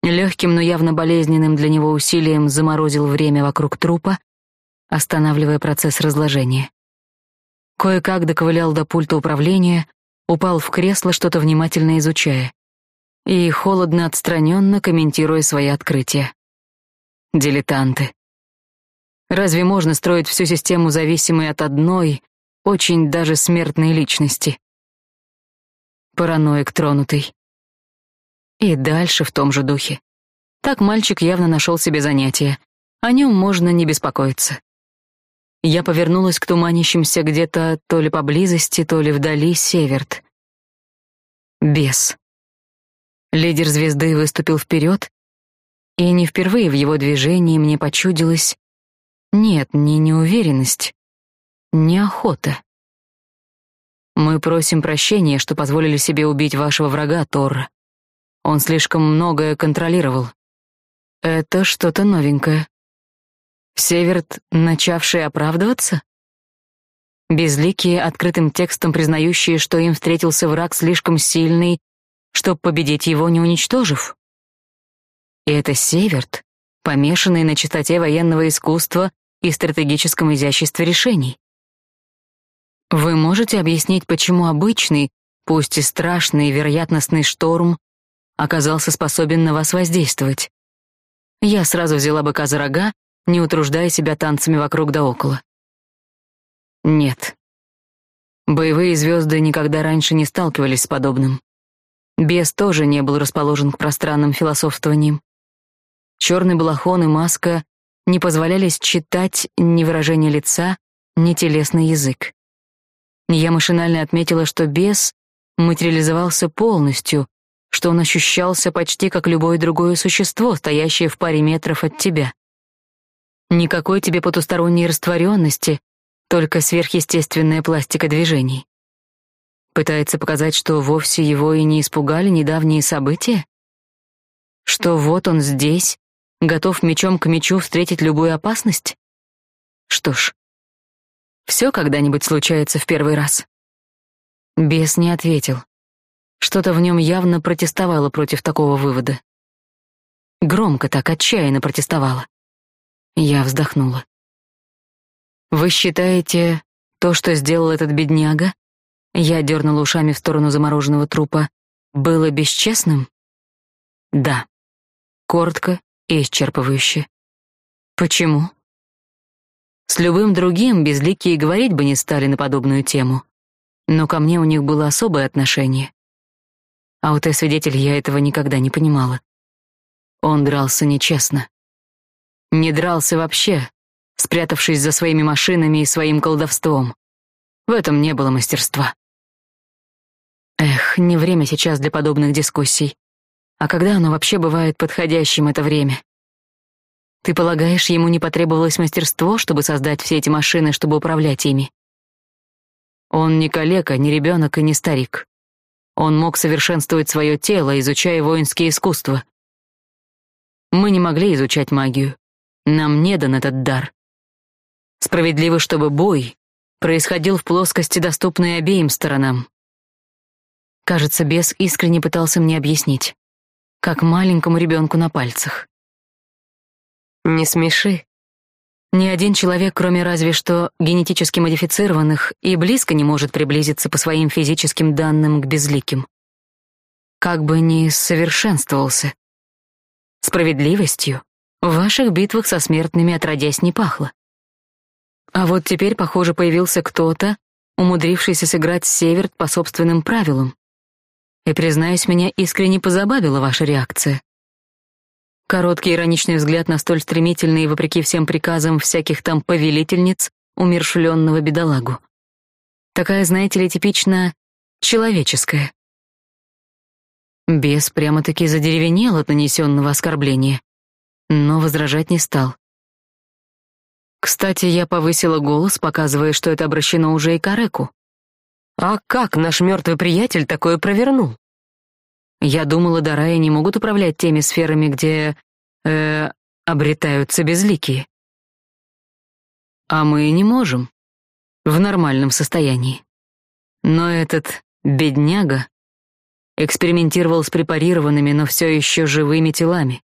Легким, но явно болезненным для него усилием заморозил время вокруг трупа, останавливая процесс разложения. Кое-как доковылял до пульта управления, упал в кресло, что-то внимательно изучая. И холодно отстраненно комментируя свои открытия. Дилетанты. Разве можно строить всю систему зависимой от одной, очень даже смертной личности? Параноик тронутый. И дальше в том же духе. Так мальчик явно нашел себе занятие. О нем можно не беспокоиться. Я повернулась к туманящимся где-то то ли поблизости, то ли вдали северт. Бес. Лидер звезды выступил вперед, и не впервые в его движении мне почудилось... Нет, не неуверенность, не охота. Мы просим прощения, что позволили себе убить вашего врага, Торра. Он слишком многое контролировал. Это что-то новенькое. Северт, начавший оправдываться? Безликие, открытым текстом признающие, что им встретился враг слишком сильный, чтобы победить его, не уничтожив. И это Северт, помешанный на чистоте военного искусства и стратегическом изяществе решений. Вы можете объяснить, почему обычный, пусть и страшный вероятностный шторм, оказался способен на вас воздействовать. Я сразу взяла быка за рога, не утруждая себя танцами вокруг да около. Нет. Боевые звезды никогда раньше не сталкивались с подобным. Бес тоже не был расположен к пространным философствованиям. Черный балахон и маска не позволяли считать ни выражение лица, ни телесный язык. Я машинально отметила, что бес материализовался полностью, что он ощущался почти как любое другое существо, стоящее в паре метров от тебя. Никакой тебе потусторонней растворенности, только сверхъестественная пластика движений. Пытается показать, что вовсе его и не испугали недавние события? Что вот он здесь, готов мечом к мечу встретить любую опасность? Что ж, все когда-нибудь случается в первый раз. Бес не ответил. Что-то в нем явно протестовало против такого вывода. Громко так, отчаянно протестовало. Я вздохнула. «Вы считаете, то, что сделал этот бедняга, я дернула ушами в сторону замороженного трупа, было бесчестным? Да. Коротко и исчерпывающе. Почему? С любым другим безликие говорить бы не стали на подобную тему. Но ко мне у них было особое отношение. А у Т-свидетель я этого никогда не понимала. Он дрался нечестно. Не дрался вообще, спрятавшись за своими машинами и своим колдовством. В этом не было мастерства. Эх, не время сейчас для подобных дискуссий. А когда оно вообще бывает подходящим, это время? Ты полагаешь, ему не потребовалось мастерство, чтобы создать все эти машины, чтобы управлять ими? Он не калека, не ребенок и не старик. Он мог совершенствовать свое тело, изучая воинские искусства. Мы не могли изучать магию. Нам не дан этот дар. Справедливо, чтобы бой происходил в плоскости, доступной обеим сторонам. Кажется, бес искренне пытался мне объяснить, как маленькому ребенку на пальцах. Не смеши. Ни один человек, кроме разве что генетически модифицированных, и близко не может приблизиться по своим физическим данным к безликим. Как бы ни совершенствовался. Справедливостью в ваших битвах со смертными отродясь не пахло. А вот теперь, похоже, появился кто-то, умудрившийся сыграть Северт по собственным правилам. И, признаюсь, меня искренне позабавила ваша реакция. Короткий ироничный взгляд на столь стремительный, вопреки всем приказам всяких там повелительниц, умершленного бедолагу. Такая, знаете ли, типично человеческая. Бес прямо-таки задеревенел от нанесенного оскорбления, но возражать не стал. Кстати, я повысила голос, показывая, что это обращено уже и к Ареку. А как наш мертвый приятель такое провернул? Я думала, Дараи не могут управлять теми сферами, где... э обретаются безликие. А мы не можем. В нормальном состоянии. Но этот бедняга экспериментировал с препарированными, но все еще живыми телами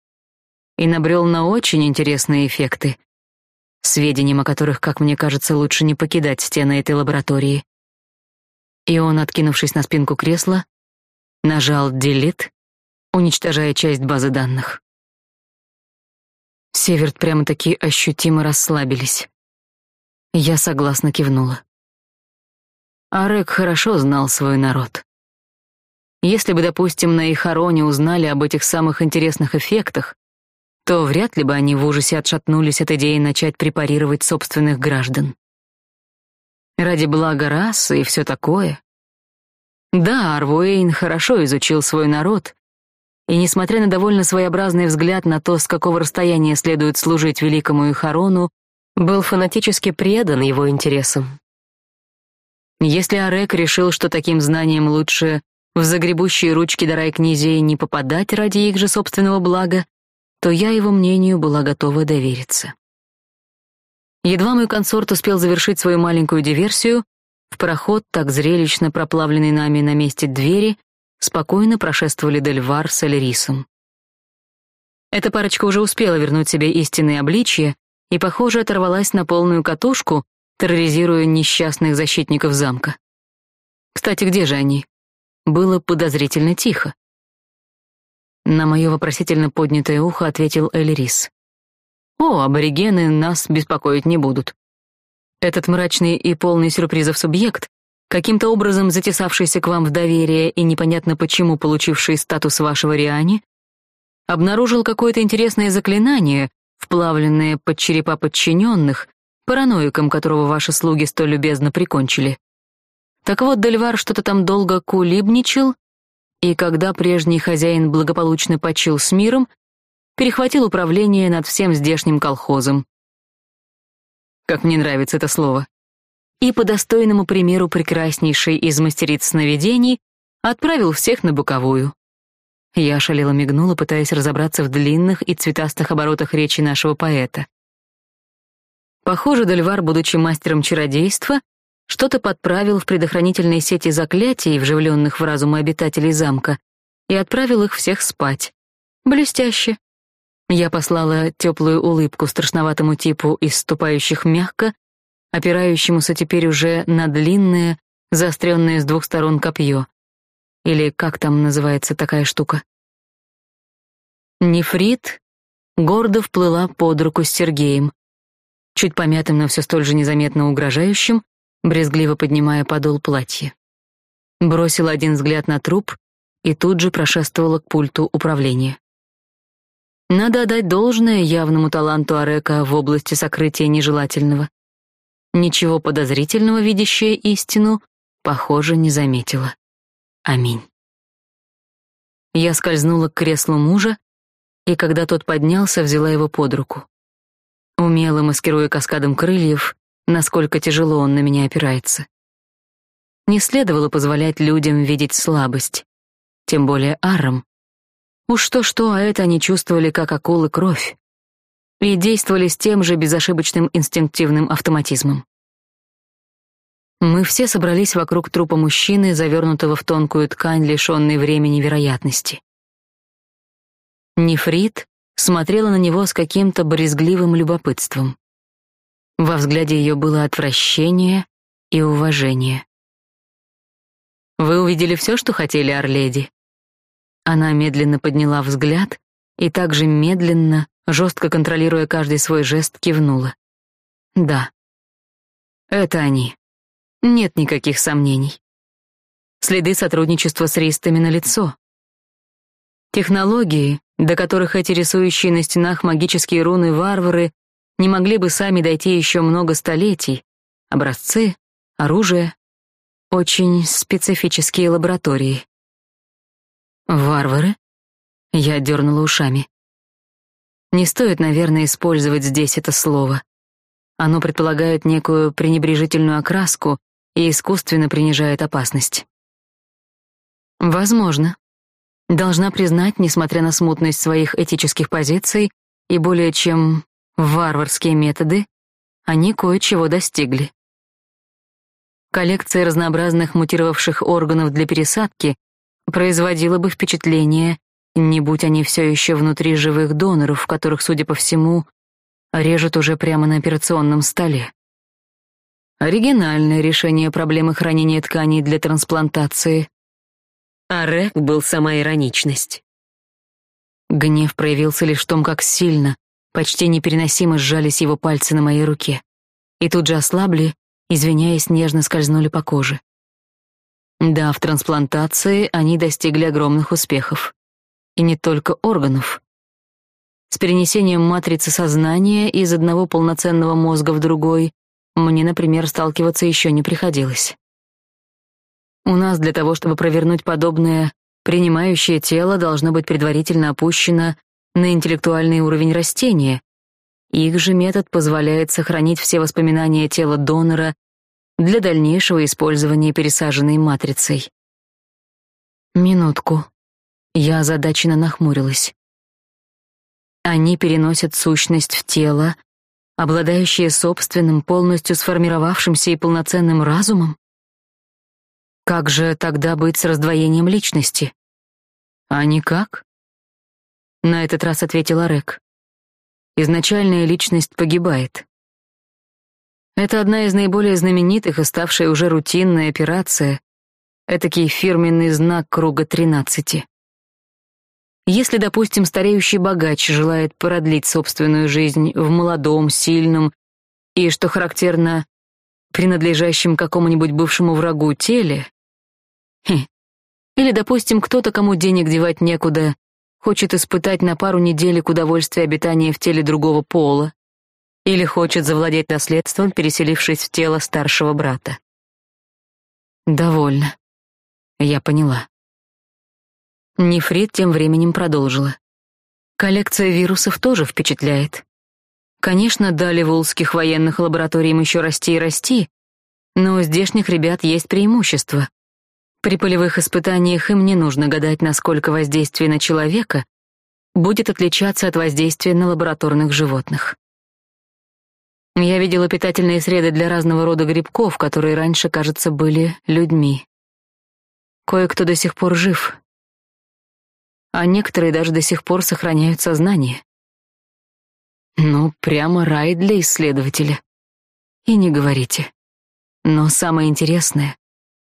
и набрел на очень интересные эффекты, сведениям о которых, как мне кажется, лучше не покидать стены этой лаборатории. И он, откинувшись на спинку кресла, нажал «Delete», уничтожая часть базы данных. Северт прямо-таки ощутимо расслабились. Я согласно кивнула. Арек хорошо знал свой народ. Если бы, допустим, на Ихароне узнали об этих самых интересных эффектах, то вряд ли бы они в ужасе отшатнулись от идеи начать препарировать собственных граждан ради блага расы и все такое. Да, Арвуэйн хорошо изучил свой народ, и, несмотря на довольно своеобразный взгляд на то, с какого расстояния следует служить великому Ихарону, был фанатически предан его интересам. Если Арек решил, что таким знанием лучше в загребущие ручки дарай князей не попадать ради их же собственного блага, то я его мнению была готова довериться. Едва мой консорт успел завершить свою маленькую диверсию, в проход, так зрелищно проплавленный нами на месте двери, спокойно прошествовали Дельвар с Эльрисом. Эта парочка уже успела вернуть себе истинное обличье и, похоже, оторвалась на полную катушку, терроризируя несчастных защитников замка. Кстати, где же они? было подозрительно тихо. На мое вопросительно поднятое ухо ответил Эльрис. «О, аборигены нас беспокоить не будут. Этот мрачный и полный сюрпризов субъект, каким-то образом затесавшийся к вам в доверие и непонятно почему получивший статус вашего Риани, обнаружил какое-то интересное заклинание, вплавленное под черепа подчиненных, параноиком которого ваши слуги столь любезно прикончили. Так вот, Дельвар что-то там долго кулибничал, и когда прежний хозяин благополучно почил с миром, перехватил управление над всем здешним колхозом. Как мне нравится это слово. И по достойному примеру прекраснейшей из мастериц сновидений отправил всех на боковую. Я шалела мигнула, пытаясь разобраться в длинных и цветастых оборотах речи нашего поэта. Похоже, Дельвар, будучи мастером чародейства, что-то подправил в предохранительной сети заклятий, вживленных в разумы обитателей замка, и отправил их всех спать. Блестяще. Я послала теплую улыбку страшноватому типу из ступающих мягко, опирающемуся теперь уже на длинное, заостренное с двух сторон копье. Или как там называется такая штука? Нефрит гордо вплыла под руку с Сергеем, чуть помятым, но все столь же незаметно угрожающим, брезгливо поднимая подол платья. Бросила один взгляд на труп и тут же прошествовала к пульту управления. Надо отдать должное явному таланту Арека в области сокрытия нежелательного. Ничего подозрительного, видящая истину, похоже, не заметила. Аминь. Я скользнула к креслу мужа, и когда тот поднялся, взяла его под руку. Умело маскируя каскадом крыльев, насколько тяжело он на меня опирается. Не следовало позволять людям видеть слабость, тем более арам. Уж что-что, а это они чувствовали как акулы кровь и действовали с тем же безошибочным инстинктивным автоматизмом. Мы все собрались вокруг трупа мужчины, завернутого в тонкую ткань, лишенной времени вероятности. Нефрит смотрела на него с каким-то брезгливым любопытством. Во взгляде ее было отвращение и уважение. «Вы увидели все, что хотели, Орледи?» Она медленно подняла взгляд и также медленно, жестко контролируя каждый свой жест, кивнула. «Да, это они. Нет никаких сомнений. Следы сотрудничества с ристами на лицо. Технологии, до которых эти рисующие на стенах магические руны варвары не могли бы сами дойти еще много столетий. Образцы, оружие, очень специфические лаборатории. Варвары? Я дернула ушами. Не стоит, наверное, использовать здесь это слово. Оно предполагает некую пренебрежительную окраску и искусственно принижает опасность. Возможно. Должна признать, несмотря на смутность своих этических позиций и более чем Варварские методы, они кое-чего достигли. Коллекция разнообразных мутировавших органов для пересадки производила бы впечатление, не будь они все еще внутри живых доноров, которых, судя по всему, режут уже прямо на операционном столе. Оригинальное решение проблемы хранения тканей для трансплантации. А Рек был сама ироничность. Гнев проявился лишь в том, как сильно, Почти непереносимо сжались его пальцы на моей руке. И тут же ослабли, извиняясь, нежно скользнули по коже. Да, в трансплантации они достигли огромных успехов. И не только органов. С перенесением матрицы сознания из одного полноценного мозга в другой мне, например, сталкиваться еще не приходилось. У нас для того, чтобы провернуть подобное, принимающее тело должно быть предварительно опущено на интеллектуальный уровень растения. Их же метод позволяет сохранить все воспоминания тела донора для дальнейшего использования пересаженной матрицей. Минутку. Я озадаченно нахмурилась. Они переносят сущность в тело, обладающее собственным, полностью сформировавшимся и полноценным разумом? Как же тогда быть с раздвоением личности? А никак. На этот раз ответила Рек. Изначальная личность погибает. Это одна из наиболее знаменитых и ставшая уже рутинной операция, Этакий фирменный знак круга тринадцати. Если, допустим, стареющий богач желает продлить собственную жизнь в молодом, сильном и, что характерно, принадлежащем какому-нибудь бывшему врагу теле, хе, или, допустим, кто-то, кому денег девать некуда, хочет испытать на пару неделек удовольствие обитания в теле другого пола, или хочет завладеть наследством, переселившись в тело старшего брата. Довольно. Я поняла. Нефрит тем временем продолжила. Коллекция вирусов тоже впечатляет. Конечно, дали волжских военных лабораториям еще расти и расти, но у здешних ребят есть преимущество. При полевых испытаниях им не нужно гадать, насколько воздействие на человека будет отличаться от воздействия на лабораторных животных. Я видела питательные среды для разного рода грибков, которые раньше, кажется, были людьми. Кое-кто до сих пор жив, а некоторые даже до сих пор сохраняют сознание. Ну, прямо рай для исследователя. И не говорите. Но самое интересное —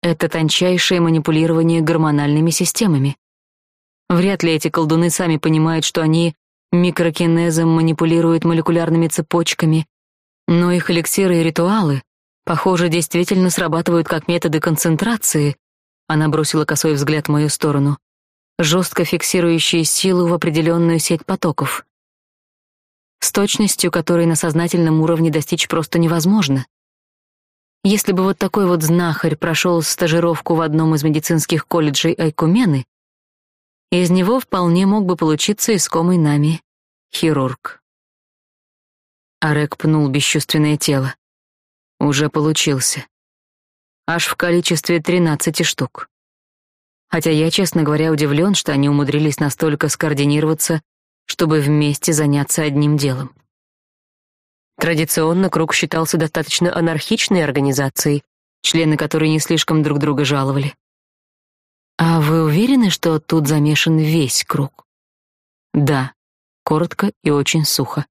это тончайшее манипулирование гормональными системами. Вряд ли эти колдуны сами понимают, что они микрокинезом манипулируют молекулярными цепочками, но их эликсиры и ритуалы, похоже, действительно срабатывают как методы концентрации. Она бросила косой взгляд в мою сторону жестко фиксирующие силу в определенную сеть потоков. С точностью, которой на сознательном уровне достичь просто невозможно. Если бы вот такой вот знахарь прошел стажировку в одном из медицинских колледжей Айкумены, из него вполне мог бы получиться искомый нами хирург. Арек пнул бесчувственное тело. Уже получился. Аж в количестве тринадцати штук хотя я, честно говоря, удивлен, что они умудрились настолько скоординироваться, чтобы вместе заняться одним делом. Традиционно круг считался достаточно анархичной организацией, члены которой не слишком друг друга жаловали. А вы уверены, что тут замешан весь круг? Да, коротко и очень сухо.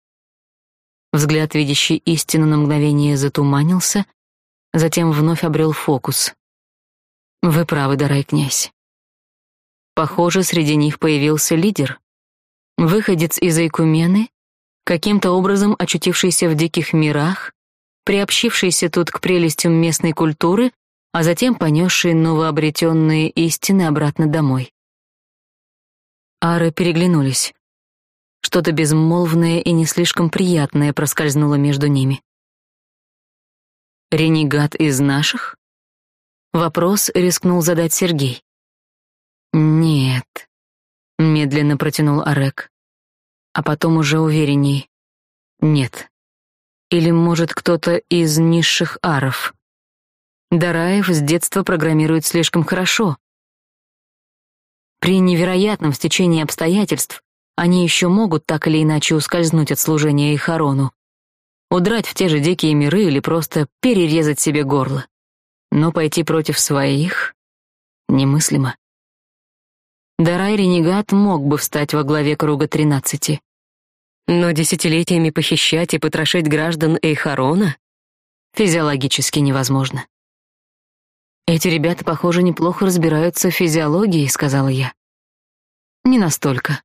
Взгляд, видящий истину на мгновение, затуманился, затем вновь обрел фокус. Вы правы, дарай князь. Похоже, среди них появился лидер. Выходец из Айкумены, каким-то образом очутившийся в диких мирах, приобщившийся тут к прелестям местной культуры, а затем понесший новообретенные истины обратно домой. Ары переглянулись. Что-то безмолвное и не слишком приятное проскользнуло между ними. «Ренегат из наших?» Вопрос рискнул задать Сергей. «Нет», — медленно протянул Арек, а потом уже уверенней. «Нет. Или, может, кто-то из низших аров. Дараев с детства программирует слишком хорошо. При невероятном стечении обстоятельств они еще могут так или иначе ускользнуть от служения Ихарону, удрать в те же дикие миры или просто перерезать себе горло. Но пойти против своих немыслимо. Дарай-ренегат мог бы встать во главе круга тринадцати. Но десятилетиями похищать и потрошить граждан Эйхарона физиологически невозможно. «Эти ребята, похоже, неплохо разбираются в физиологии», — сказала я. «Не настолько.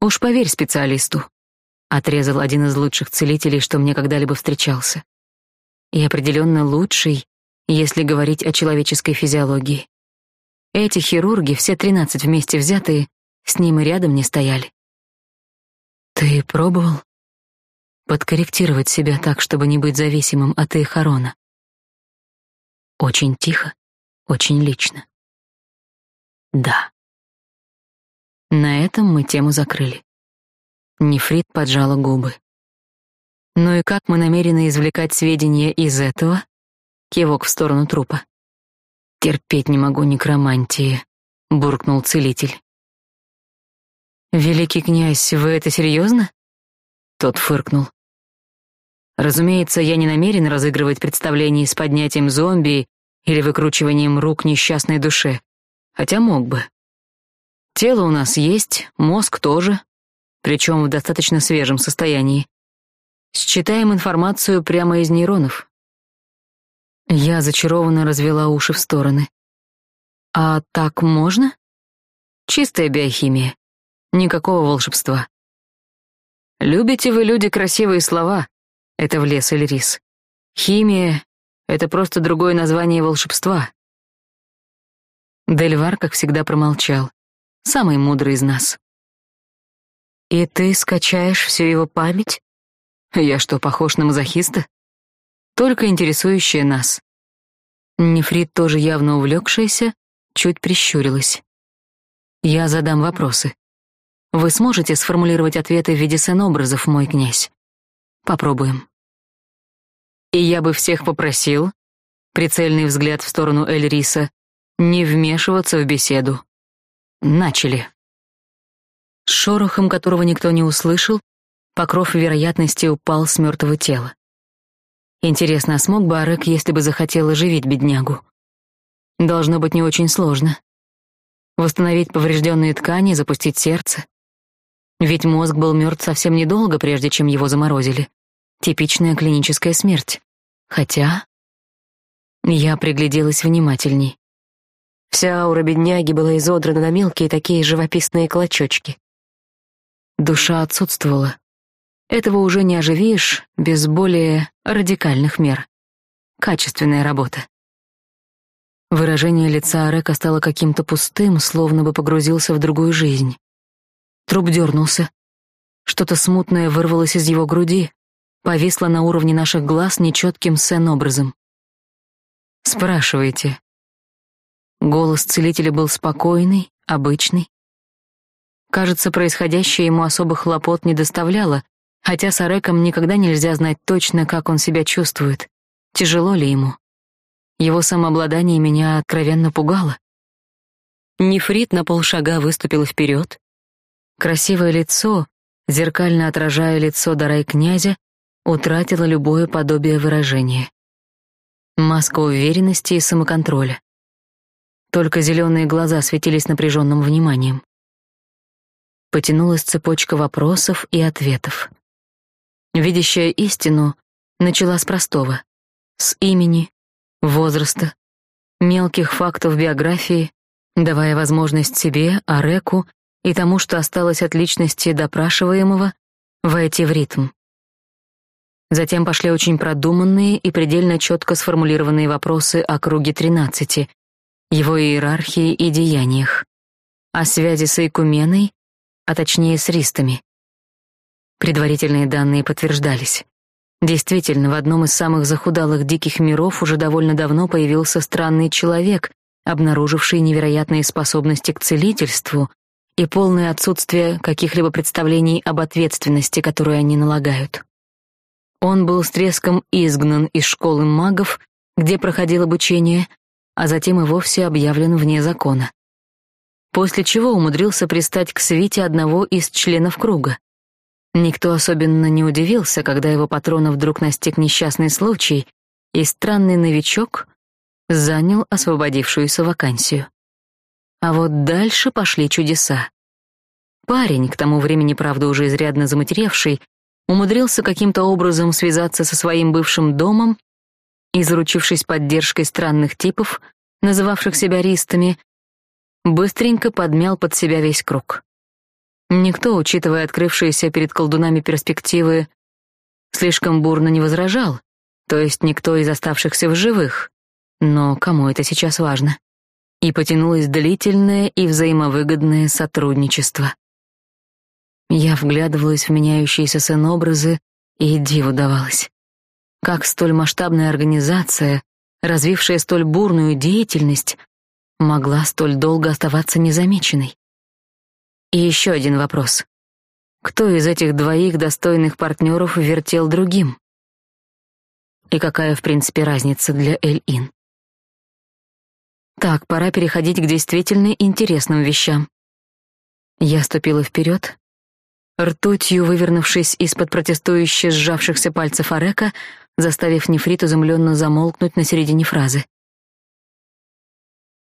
Уж поверь специалисту», — отрезал один из лучших целителей, что мне когда-либо встречался. И определенно лучший, если говорить о человеческой физиологии. Эти хирурги, все тринадцать вместе взятые, с ним и рядом не стояли. Ты пробовал подкорректировать себя так, чтобы не быть зависимым от Эхарона? Очень тихо, очень лично. Да. На этом мы тему закрыли. Нефрит поджала губы. Ну и как мы намерены извлекать сведения из этого? Кивок в сторону трупа. «Терпеть не могу некромантии», — буркнул целитель. «Великий князь, вы это серьезно?» Тот фыркнул. «Разумеется, я не намерен разыгрывать представление с поднятием зомби или выкручиванием рук несчастной душе, хотя мог бы. Тело у нас есть, мозг тоже, причем в достаточно свежем состоянии. Считаем информацию прямо из нейронов. Я зачарованно развела уши в стороны. А так можно? Чистая биохимия. Никакого волшебства. Любите вы, люди, красивые слова. Это в лес или рис. Химия — это просто другое название волшебства. Дельвар, как всегда, промолчал. Самый мудрый из нас. «И ты скачаешь всю его память?» «Я что, похож на мазохиста?» «Только интересующая нас». Нефрит, тоже явно увлекшаяся, чуть прищурилась. «Я задам вопросы. Вы сможете сформулировать ответы в виде сцен-образов, мой князь? Попробуем». «И я бы всех попросил», прицельный взгляд в сторону Эльриса, не вмешиваться в беседу. Начали. С шорохом, которого никто не услышал, покров вероятности упал с мертвого тела. Интересно, а смог бы Арек, если бы захотел оживить беднягу? Должно быть не очень сложно. Восстановить поврежденные ткани, запустить сердце. Ведь мозг был мертв совсем недолго, прежде чем его заморозили. Типичная клиническая смерть. Хотя... Я пригляделась внимательней. Вся аура бедняги была изодрана на мелкие такие живописные клочочки. Душа отсутствовала. Этого уже не оживишь без более радикальных мер. Качественная работа. Выражение лица Арека стало каким-то пустым, словно бы погрузился в другую жизнь. Труп дернулся. Что-то смутное вырвалось из его груди, повисло на уровне наших глаз нечетким сцен-образом. «Спрашивайте», Голос целителя был спокойный, обычный. Кажется, происходящее ему особых хлопот не доставляло, хотя с Ареком никогда нельзя знать точно, как он себя чувствует. Тяжело ли ему? Его самообладание меня откровенно пугало. Нефрит на полшага выступил вперед. Красивое лицо, зеркально отражая лицо Дарай князя, утратило любое подобие выражения. Маска уверенности и самоконтроля. Только зеленые глаза светились напряженным вниманием. Потянулась цепочка вопросов и ответов. Видящая истину начала с простого. С имени, возраста, мелких фактов биографии, давая возможность себе, Ареку и тому, что осталось от личности допрашиваемого, войти в ритм. Затем пошли очень продуманные и предельно четко сформулированные вопросы о круге тринадцати, его иерархии и деяниях, о связи с Эйкуменой, а точнее с ристами. Предварительные данные подтверждались. Действительно, в одном из самых захудалых диких миров уже довольно давно появился странный человек, обнаруживший невероятные способности к целительству и полное отсутствие каких-либо представлений об ответственности, которую они налагают. Он был с треском изгнан из школы магов, где проходил обучение, а затем и вовсе объявлен вне закона. После чего умудрился пристать к свите одного из членов круга. Никто особенно не удивился, когда его патрона вдруг настиг несчастный случай, и странный новичок занял освободившуюся вакансию. А вот дальше пошли чудеса. Парень, к тому времени, правда, уже изрядно заматеревший, умудрился каким-то образом связаться со своим бывшим домом и, заручившись поддержкой странных типов, называвших себя ристами, быстренько подмял под себя весь круг. Никто, учитывая открывшиеся перед колдунами перспективы, слишком бурно не возражал, то есть никто из оставшихся в живых. Но кому это сейчас важно? И потянулось длительное и взаимовыгодное сотрудничество. Я вглядывалась в меняющиеся сценобразы и диву давалась как столь масштабная организация, развившая столь бурную деятельность, могла столь долго оставаться незамеченной. И еще один вопрос. Кто из этих двоих достойных партнеров вертел другим? И какая, в принципе, разница для Эль-Ин? Так, пора переходить к действительно интересным вещам. Я ступила вперед, ртутью вывернувшись из-под протестующе сжавшихся пальцев Арека, заставив нефрит изумленно замолкнуть на середине фразы.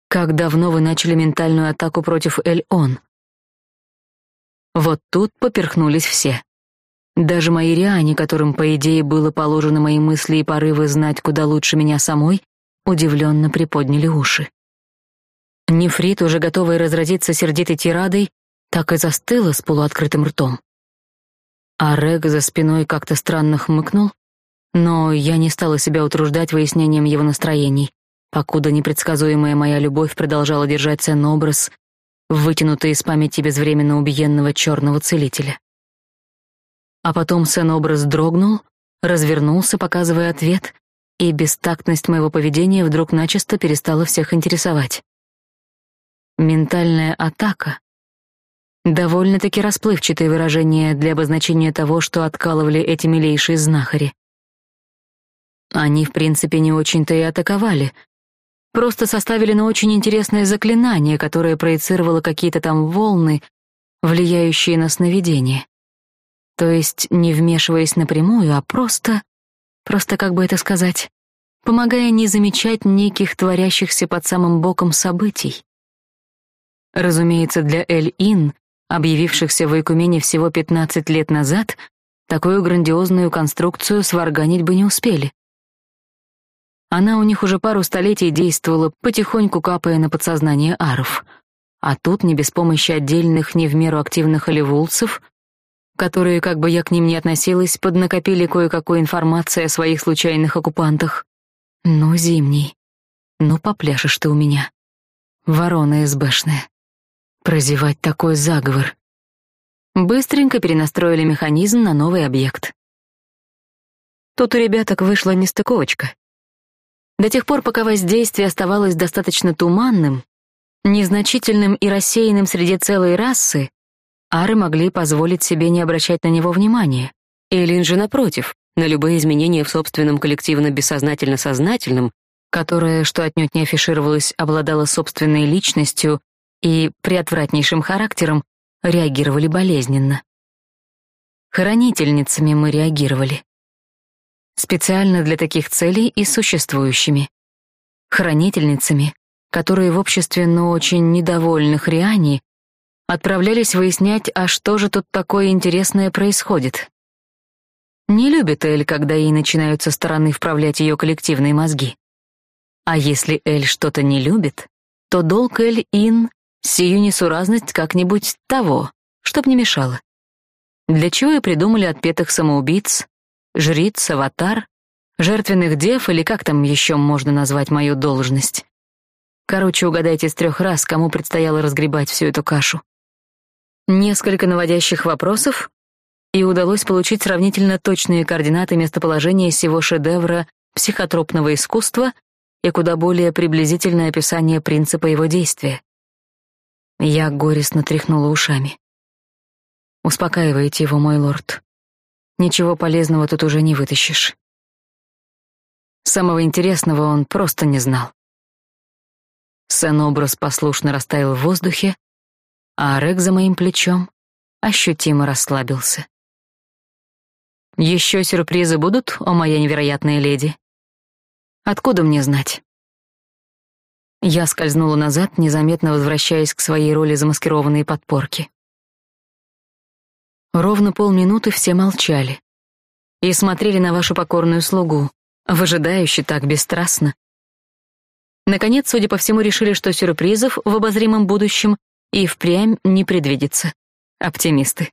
«Как давно вы начали ментальную атаку против Эль-Он?» Вот тут поперхнулись все. Даже мои риане, которым, по идее, было положено мои мысли и порывы знать куда лучше меня самой, удивленно приподняли уши. Нефрит, уже готовая разразиться сердитой тирадой, так и застыла с полуоткрытым ртом. А Рег за спиной как-то странно хмыкнул, но я не стала себя утруждать выяснением его настроений, покуда непредсказуемая моя любовь продолжала держать ценный образ, вытянутый из памяти безвременно убиенного черного целителя. А потом сэн-образ дрогнул, развернулся, показывая ответ, и бестактность моего поведения вдруг начисто перестала всех интересовать. Ментальная атака. Довольно-таки расплывчатое выражение для обозначения того, что откалывали эти милейшие знахари. Они, в принципе, не очень-то и атаковали. Просто составили на очень интересное заклинание, которое проецировало какие-то там волны, влияющие на сновидение. То есть не вмешиваясь напрямую, а просто... Просто, как бы это сказать, помогая не замечать неких творящихся под самым боком событий. Разумеется, для Эль-Ин, объявившихся в Айкумене всего 15 лет назад, такую грандиозную конструкцию сварганить бы не успели. Она у них уже пару столетий действовала, потихоньку капая на подсознание аров. А тут, не без помощи отдельных, не в меру активных оливулцев, которые, как бы я к ним ни относилась, поднакопили кое-какой информации о своих случайных оккупантах. Ну, зимний. Ну, попляшешь ты у меня. Ворона СБшная прозевать такой заговор. Быстренько перенастроили механизм на новый объект. Тут у ребяток вышла нестыковочка. До тех пор, пока воздействие оставалось достаточно туманным, незначительным и рассеянным среди целой расы, ары могли позволить себе не обращать на него внимания. Эллин же, напротив, на любые изменения в собственном коллективно-бессознательно-сознательном, которое, что отнюдь не афишировалось, обладало собственной личностью и приотвратнейшим характером реагировали болезненно. Хранительницами мы реагировали. Специально для таких целей и существующими. Хранительницами, которые в обществе, но очень недовольных Риани, отправлялись выяснять, а что же тут такое интересное происходит. Не любит Эль, когда ей начинают со стороны вправлять ее коллективные мозги. А если Эль что-то не любит, то долг Эль Ин Сию несуразность как-нибудь того, чтоб не мешало. Для чего и придумали отпетых самоубийц, жриц, аватар, жертвенных дев или как там еще можно назвать мою должность. Короче, угадайте с трех раз, кому предстояло разгребать всю эту кашу. Несколько наводящих вопросов, и удалось получить сравнительно точные координаты местоположения сего шедевра психотропного искусства и куда более приблизительное описание принципа его действия. Я горестно тряхнула ушами. «Успокаивайте его, мой лорд. Ничего полезного тут уже не вытащишь». Самого интересного он просто не знал. Сэн-образ послушно растаял в воздухе, а Рек за моим плечом ощутимо расслабился. «Еще сюрпризы будут, о моя невероятная леди?» «Откуда мне знать?» Я скользнула назад, незаметно возвращаясь к своей роли замаскированной подпорки. Ровно полминуты все молчали и смотрели на вашу покорную слугу, выжидающе так бесстрастно. Наконец, судя по всему, решили, что сюрпризов в обозримом будущем и впрямь не предвидится. Оптимисты.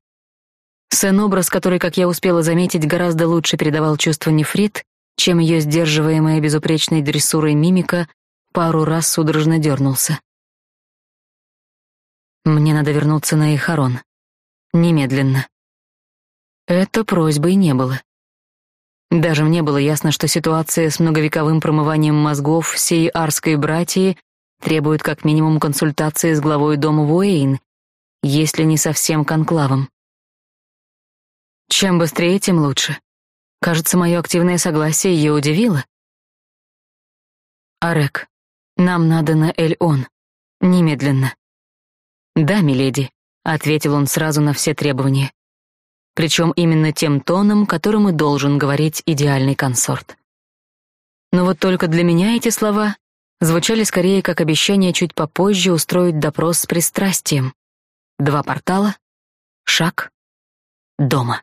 Сэн-образ, который, как я успела заметить, гораздо лучше передавал чувство нефрит, чем ее сдерживаемая безупречной дрессурой мимика, пару раз судорожно дернулся. Мне надо вернуться на Ихарон. Немедленно. Это просьбой не было. Даже мне было ясно, что ситуация с многовековым промыванием мозгов всей арской братьи требует как минимум консультации с главой дома Вуэйн, если не совсем конклавом. Чем быстрее, тем лучше. Кажется, мое активное согласие ее удивило. Арек, нам надо на Эль-Он. Немедленно. Да, миледи, ответил он сразу на все требования. Причем именно тем тоном, которым и должен говорить идеальный консорт. Но вот только для меня эти слова звучали скорее как обещание чуть попозже устроить допрос с пристрастием. Два портала, шаг, дома.